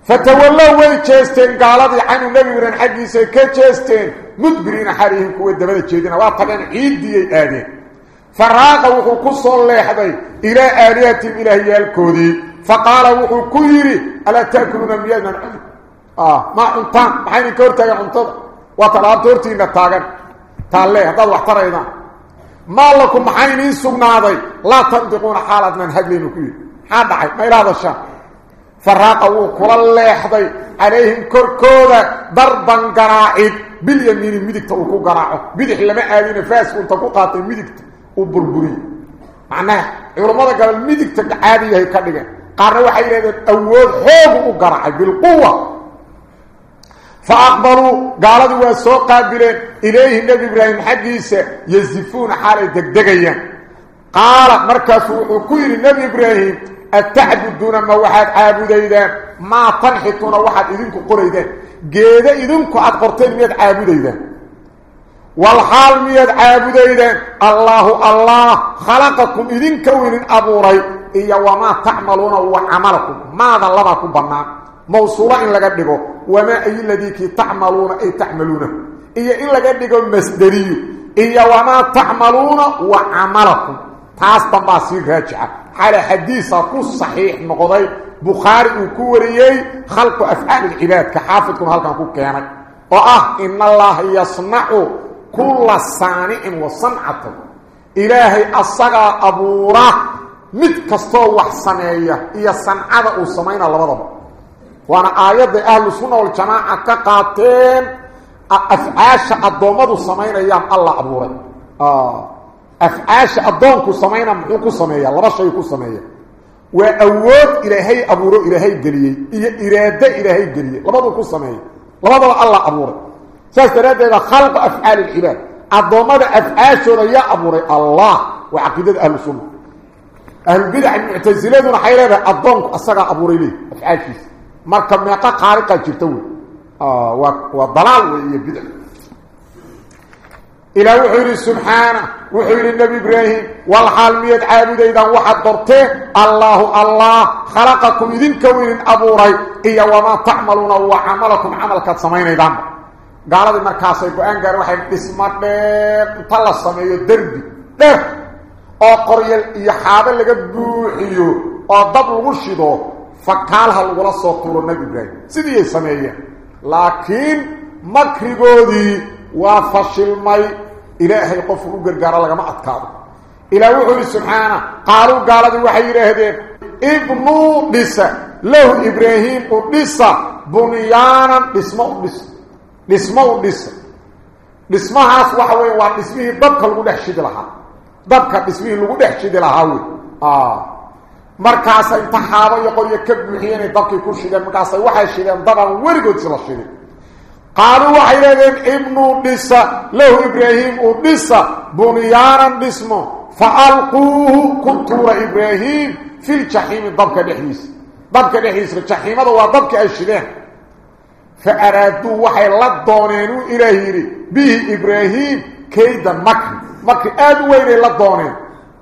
[SPEAKER 1] fatawallow way jeesteen gaaladii canu nebi ibrahim xaggiisay ka jeesteen mudbiriina xalihim kuwa dabada jeedina waa tageen ciiddiyay aadeen فراغ وحو كسول لحضي إلى آلية الإلهية الكودي فقال وحو كيري ألا تأكلون مياة من عمد آه، ما عمتان محاين كورتا يا عمتان وطلاب تورتين نتاقن تال لي هذا الوحطر أيضا ما لكم محاين إنسونا هذي لا تنطقون حالات من هجلين وكوية هذا حي ما إلا هذا الشام فراغ وحو كورا لحضي عليهم كوركوذة ضربا قراعيد باليمين مدكتا وكو قراعه. بدح لما آلين فاسكو انتكو قاطين مدكتا uu burburiye macnaha culammada gabal midigta caadiyahay ka dhigeen qaarna waxay yidhahdeen awood xoogu u garaacay bilquwa fa aqbaluu gaaladii waa soo qaabileen ilayhi nebi ibraahim xaggiisa yasifuuna xaalay degdegayaan qaala markaasuu wuxuu ku yidhi nebi ibraahim atacbuduuna ma waxaad caabudaydaan maa tanxituuna waxaad idinku qoraydaan geeda idinku والحال ميد عابدين الله الله خلقكم إذن ابو أبوري. إيا وما تعملون وعملكم. ماذا لبكم بنا؟ موصولا إن لقدقوا وما أي الذي تعملون أي تعملون. إيا إن لقدقوا مسدري. إيا وما تعملون وعملكم. تاستن باسيك هاتشعة هذا حديثة كل صحيح مقضي بخاري وكوريي خلق أفعال العباد. كحافظكم هل كان كوكيانك وآه إن الله يصنعه كل صانع وصنعة. إلهي أصغى أبورا. مد كستو وحسنية إيا صنعة وصمين الله بضب وأنا آيات أهل السنة والجماعة كقاتين. أفعاش الضومد وصمين أيام الله أبورا. آه. أفعاش أدونك سمينا محوك شيء كو سميا وأود إلهي أبورو إلهي قليي إرادة إلهي قليي لما دو كو سأستراد إذا خلق أفعال العباد الضوامد أفعاش يا أبوري الله وعقيدة أهل السنة أهل البدع المعتزلين حيرا أدونك أصغى أبوري لي أفعال كيس مركب ميقا قارقة جرتوي آه وضلال وهي بدع إلى وحير سبحانه وحير النبي إبراهيم والحال ميد عابد إذا وحد ضرته الله الله خلقكم إذن كوين أبوري إيا وما تعملون وعملكم عملك سمين إذن قال ذي مركاسي قوان قال وحيد اسمات دير طلع السمية دربي دير oo qoryal iyo xaabal laga buuxiyo oo dab lagu shido fakaalha lagula soo tuuro nabi ibraahim sidii ay sameeyeen laakiin makrigoodii waa fashilmay ilaahay qof u gargaaro lagama adkaado ilaa wuxuu yidhi subxaana qaaluu gaaladii waxay yidhaahdeen ibnuu dhisa lahu ibraahim u dhisa bunyaanan dhismo u dhisa dhismo u dhisa dhismahaas waxa weeye waa dhismihii dabka lagu dhex shidi lahaa dabka dhismihii lagu dhex shidi lahaa wey markaasay inta xaabo iyo qoryo ka buuxiyeen ay dabkii ku shideen markaasay waxay shideen dabaan weligood sila shidin qaaluu waxay leedeen ibnuu dhisa lahu ibraahim uu dhisa bunyaanan dhismo fa alquuhu ku tuura ibraahim filjaxiimi dabka dhexdiisa dabka dhexdiisa jaxiimada waa dabkii ay shideen فأرادوا وحي لدونينو إلهيري. به إبراهيم كيدا مكه مكه أدويني لدونين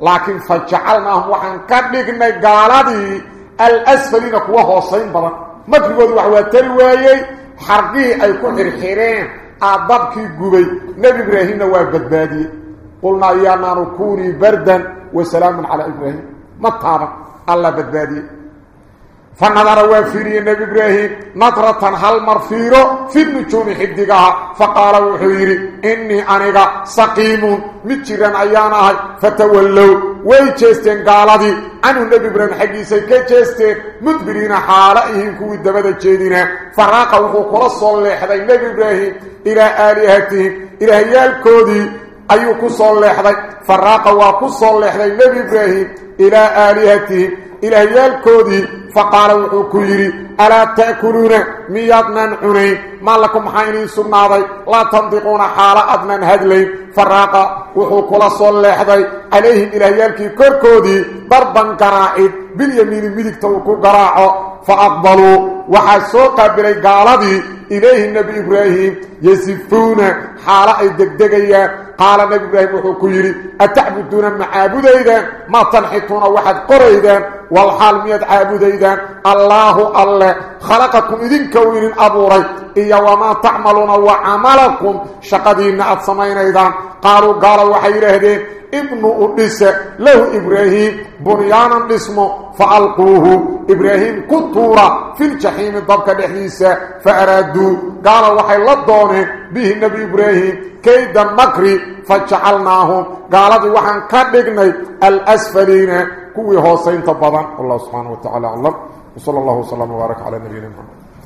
[SPEAKER 1] لكن فجعلناهم وحن قدقنا قالاتي الأسفلين قوه وصين بضا مكه قدوا وحواتلوايي حرقه أي كحر حيرين أعضبك قبي نبي إبراهيم نوابت بدبادي. قلنا يا إيانا كوني بردا. وسلاما على إبراهيم. مطابا الله بدبادي. فنظر وافيري النبي إبراهيم نظرة هل مرفيرو في النجوم حدقها؟ فقال وحيري إني أنيقا سقيم. متجران أيانا فتولوا. ويجيستين قالدي عنه النبي إبراهيم حقيسي كيجيستين مدبرين حالئهم كوي الدبادة الجيدين. فراق وحو قرصوا اللي حدا النبي إبراهيم إلى آلهتهم إلى هيالكودي أيو كسوا اللي حدا فراق وكسوا اللي حدا النبي إبراهيم إلى آلهتهم إلهيالكودي فقال وحوكو يري ألا تأكلون ميادنا عنين ما لكم حينين سناضي لا تنطقون حالة أدنا هدلين فراقا وحوكو لصول لحظي عليهم إلهيالكي كركودي ضربا قرائد باليمين ملك توكو قراعه فأقبلوا. وحسوقا بلي قالدي إليه النبي إبراهيم يسفون حالة الدقدقية قال النبي إبراهيم وحوكو يري أتعبدون معابد إذا ما تنحطون واحد قريدا؟ والحال مياد عابد إذا الله الله خلقكم إذن كوين أبوري. إيا وما تعملون وعملكم شقدين أتصمين إذا قالوا قالوا وحيره ابن أدس له إبراهيم بنيانا اسمه فألقوه إبراهيم كتورا في الجحيم الضبكة الإحليسة فأرادوا قال وحي لدونه به النبي إبراهيم كيدا مكري فجعلناهم قال ذي وحن كدقني الأسفلين كوي هوسين تبضان الله سبحانه وتعالى أعلم وصلى الله وسلم وبارك على نبينا محمد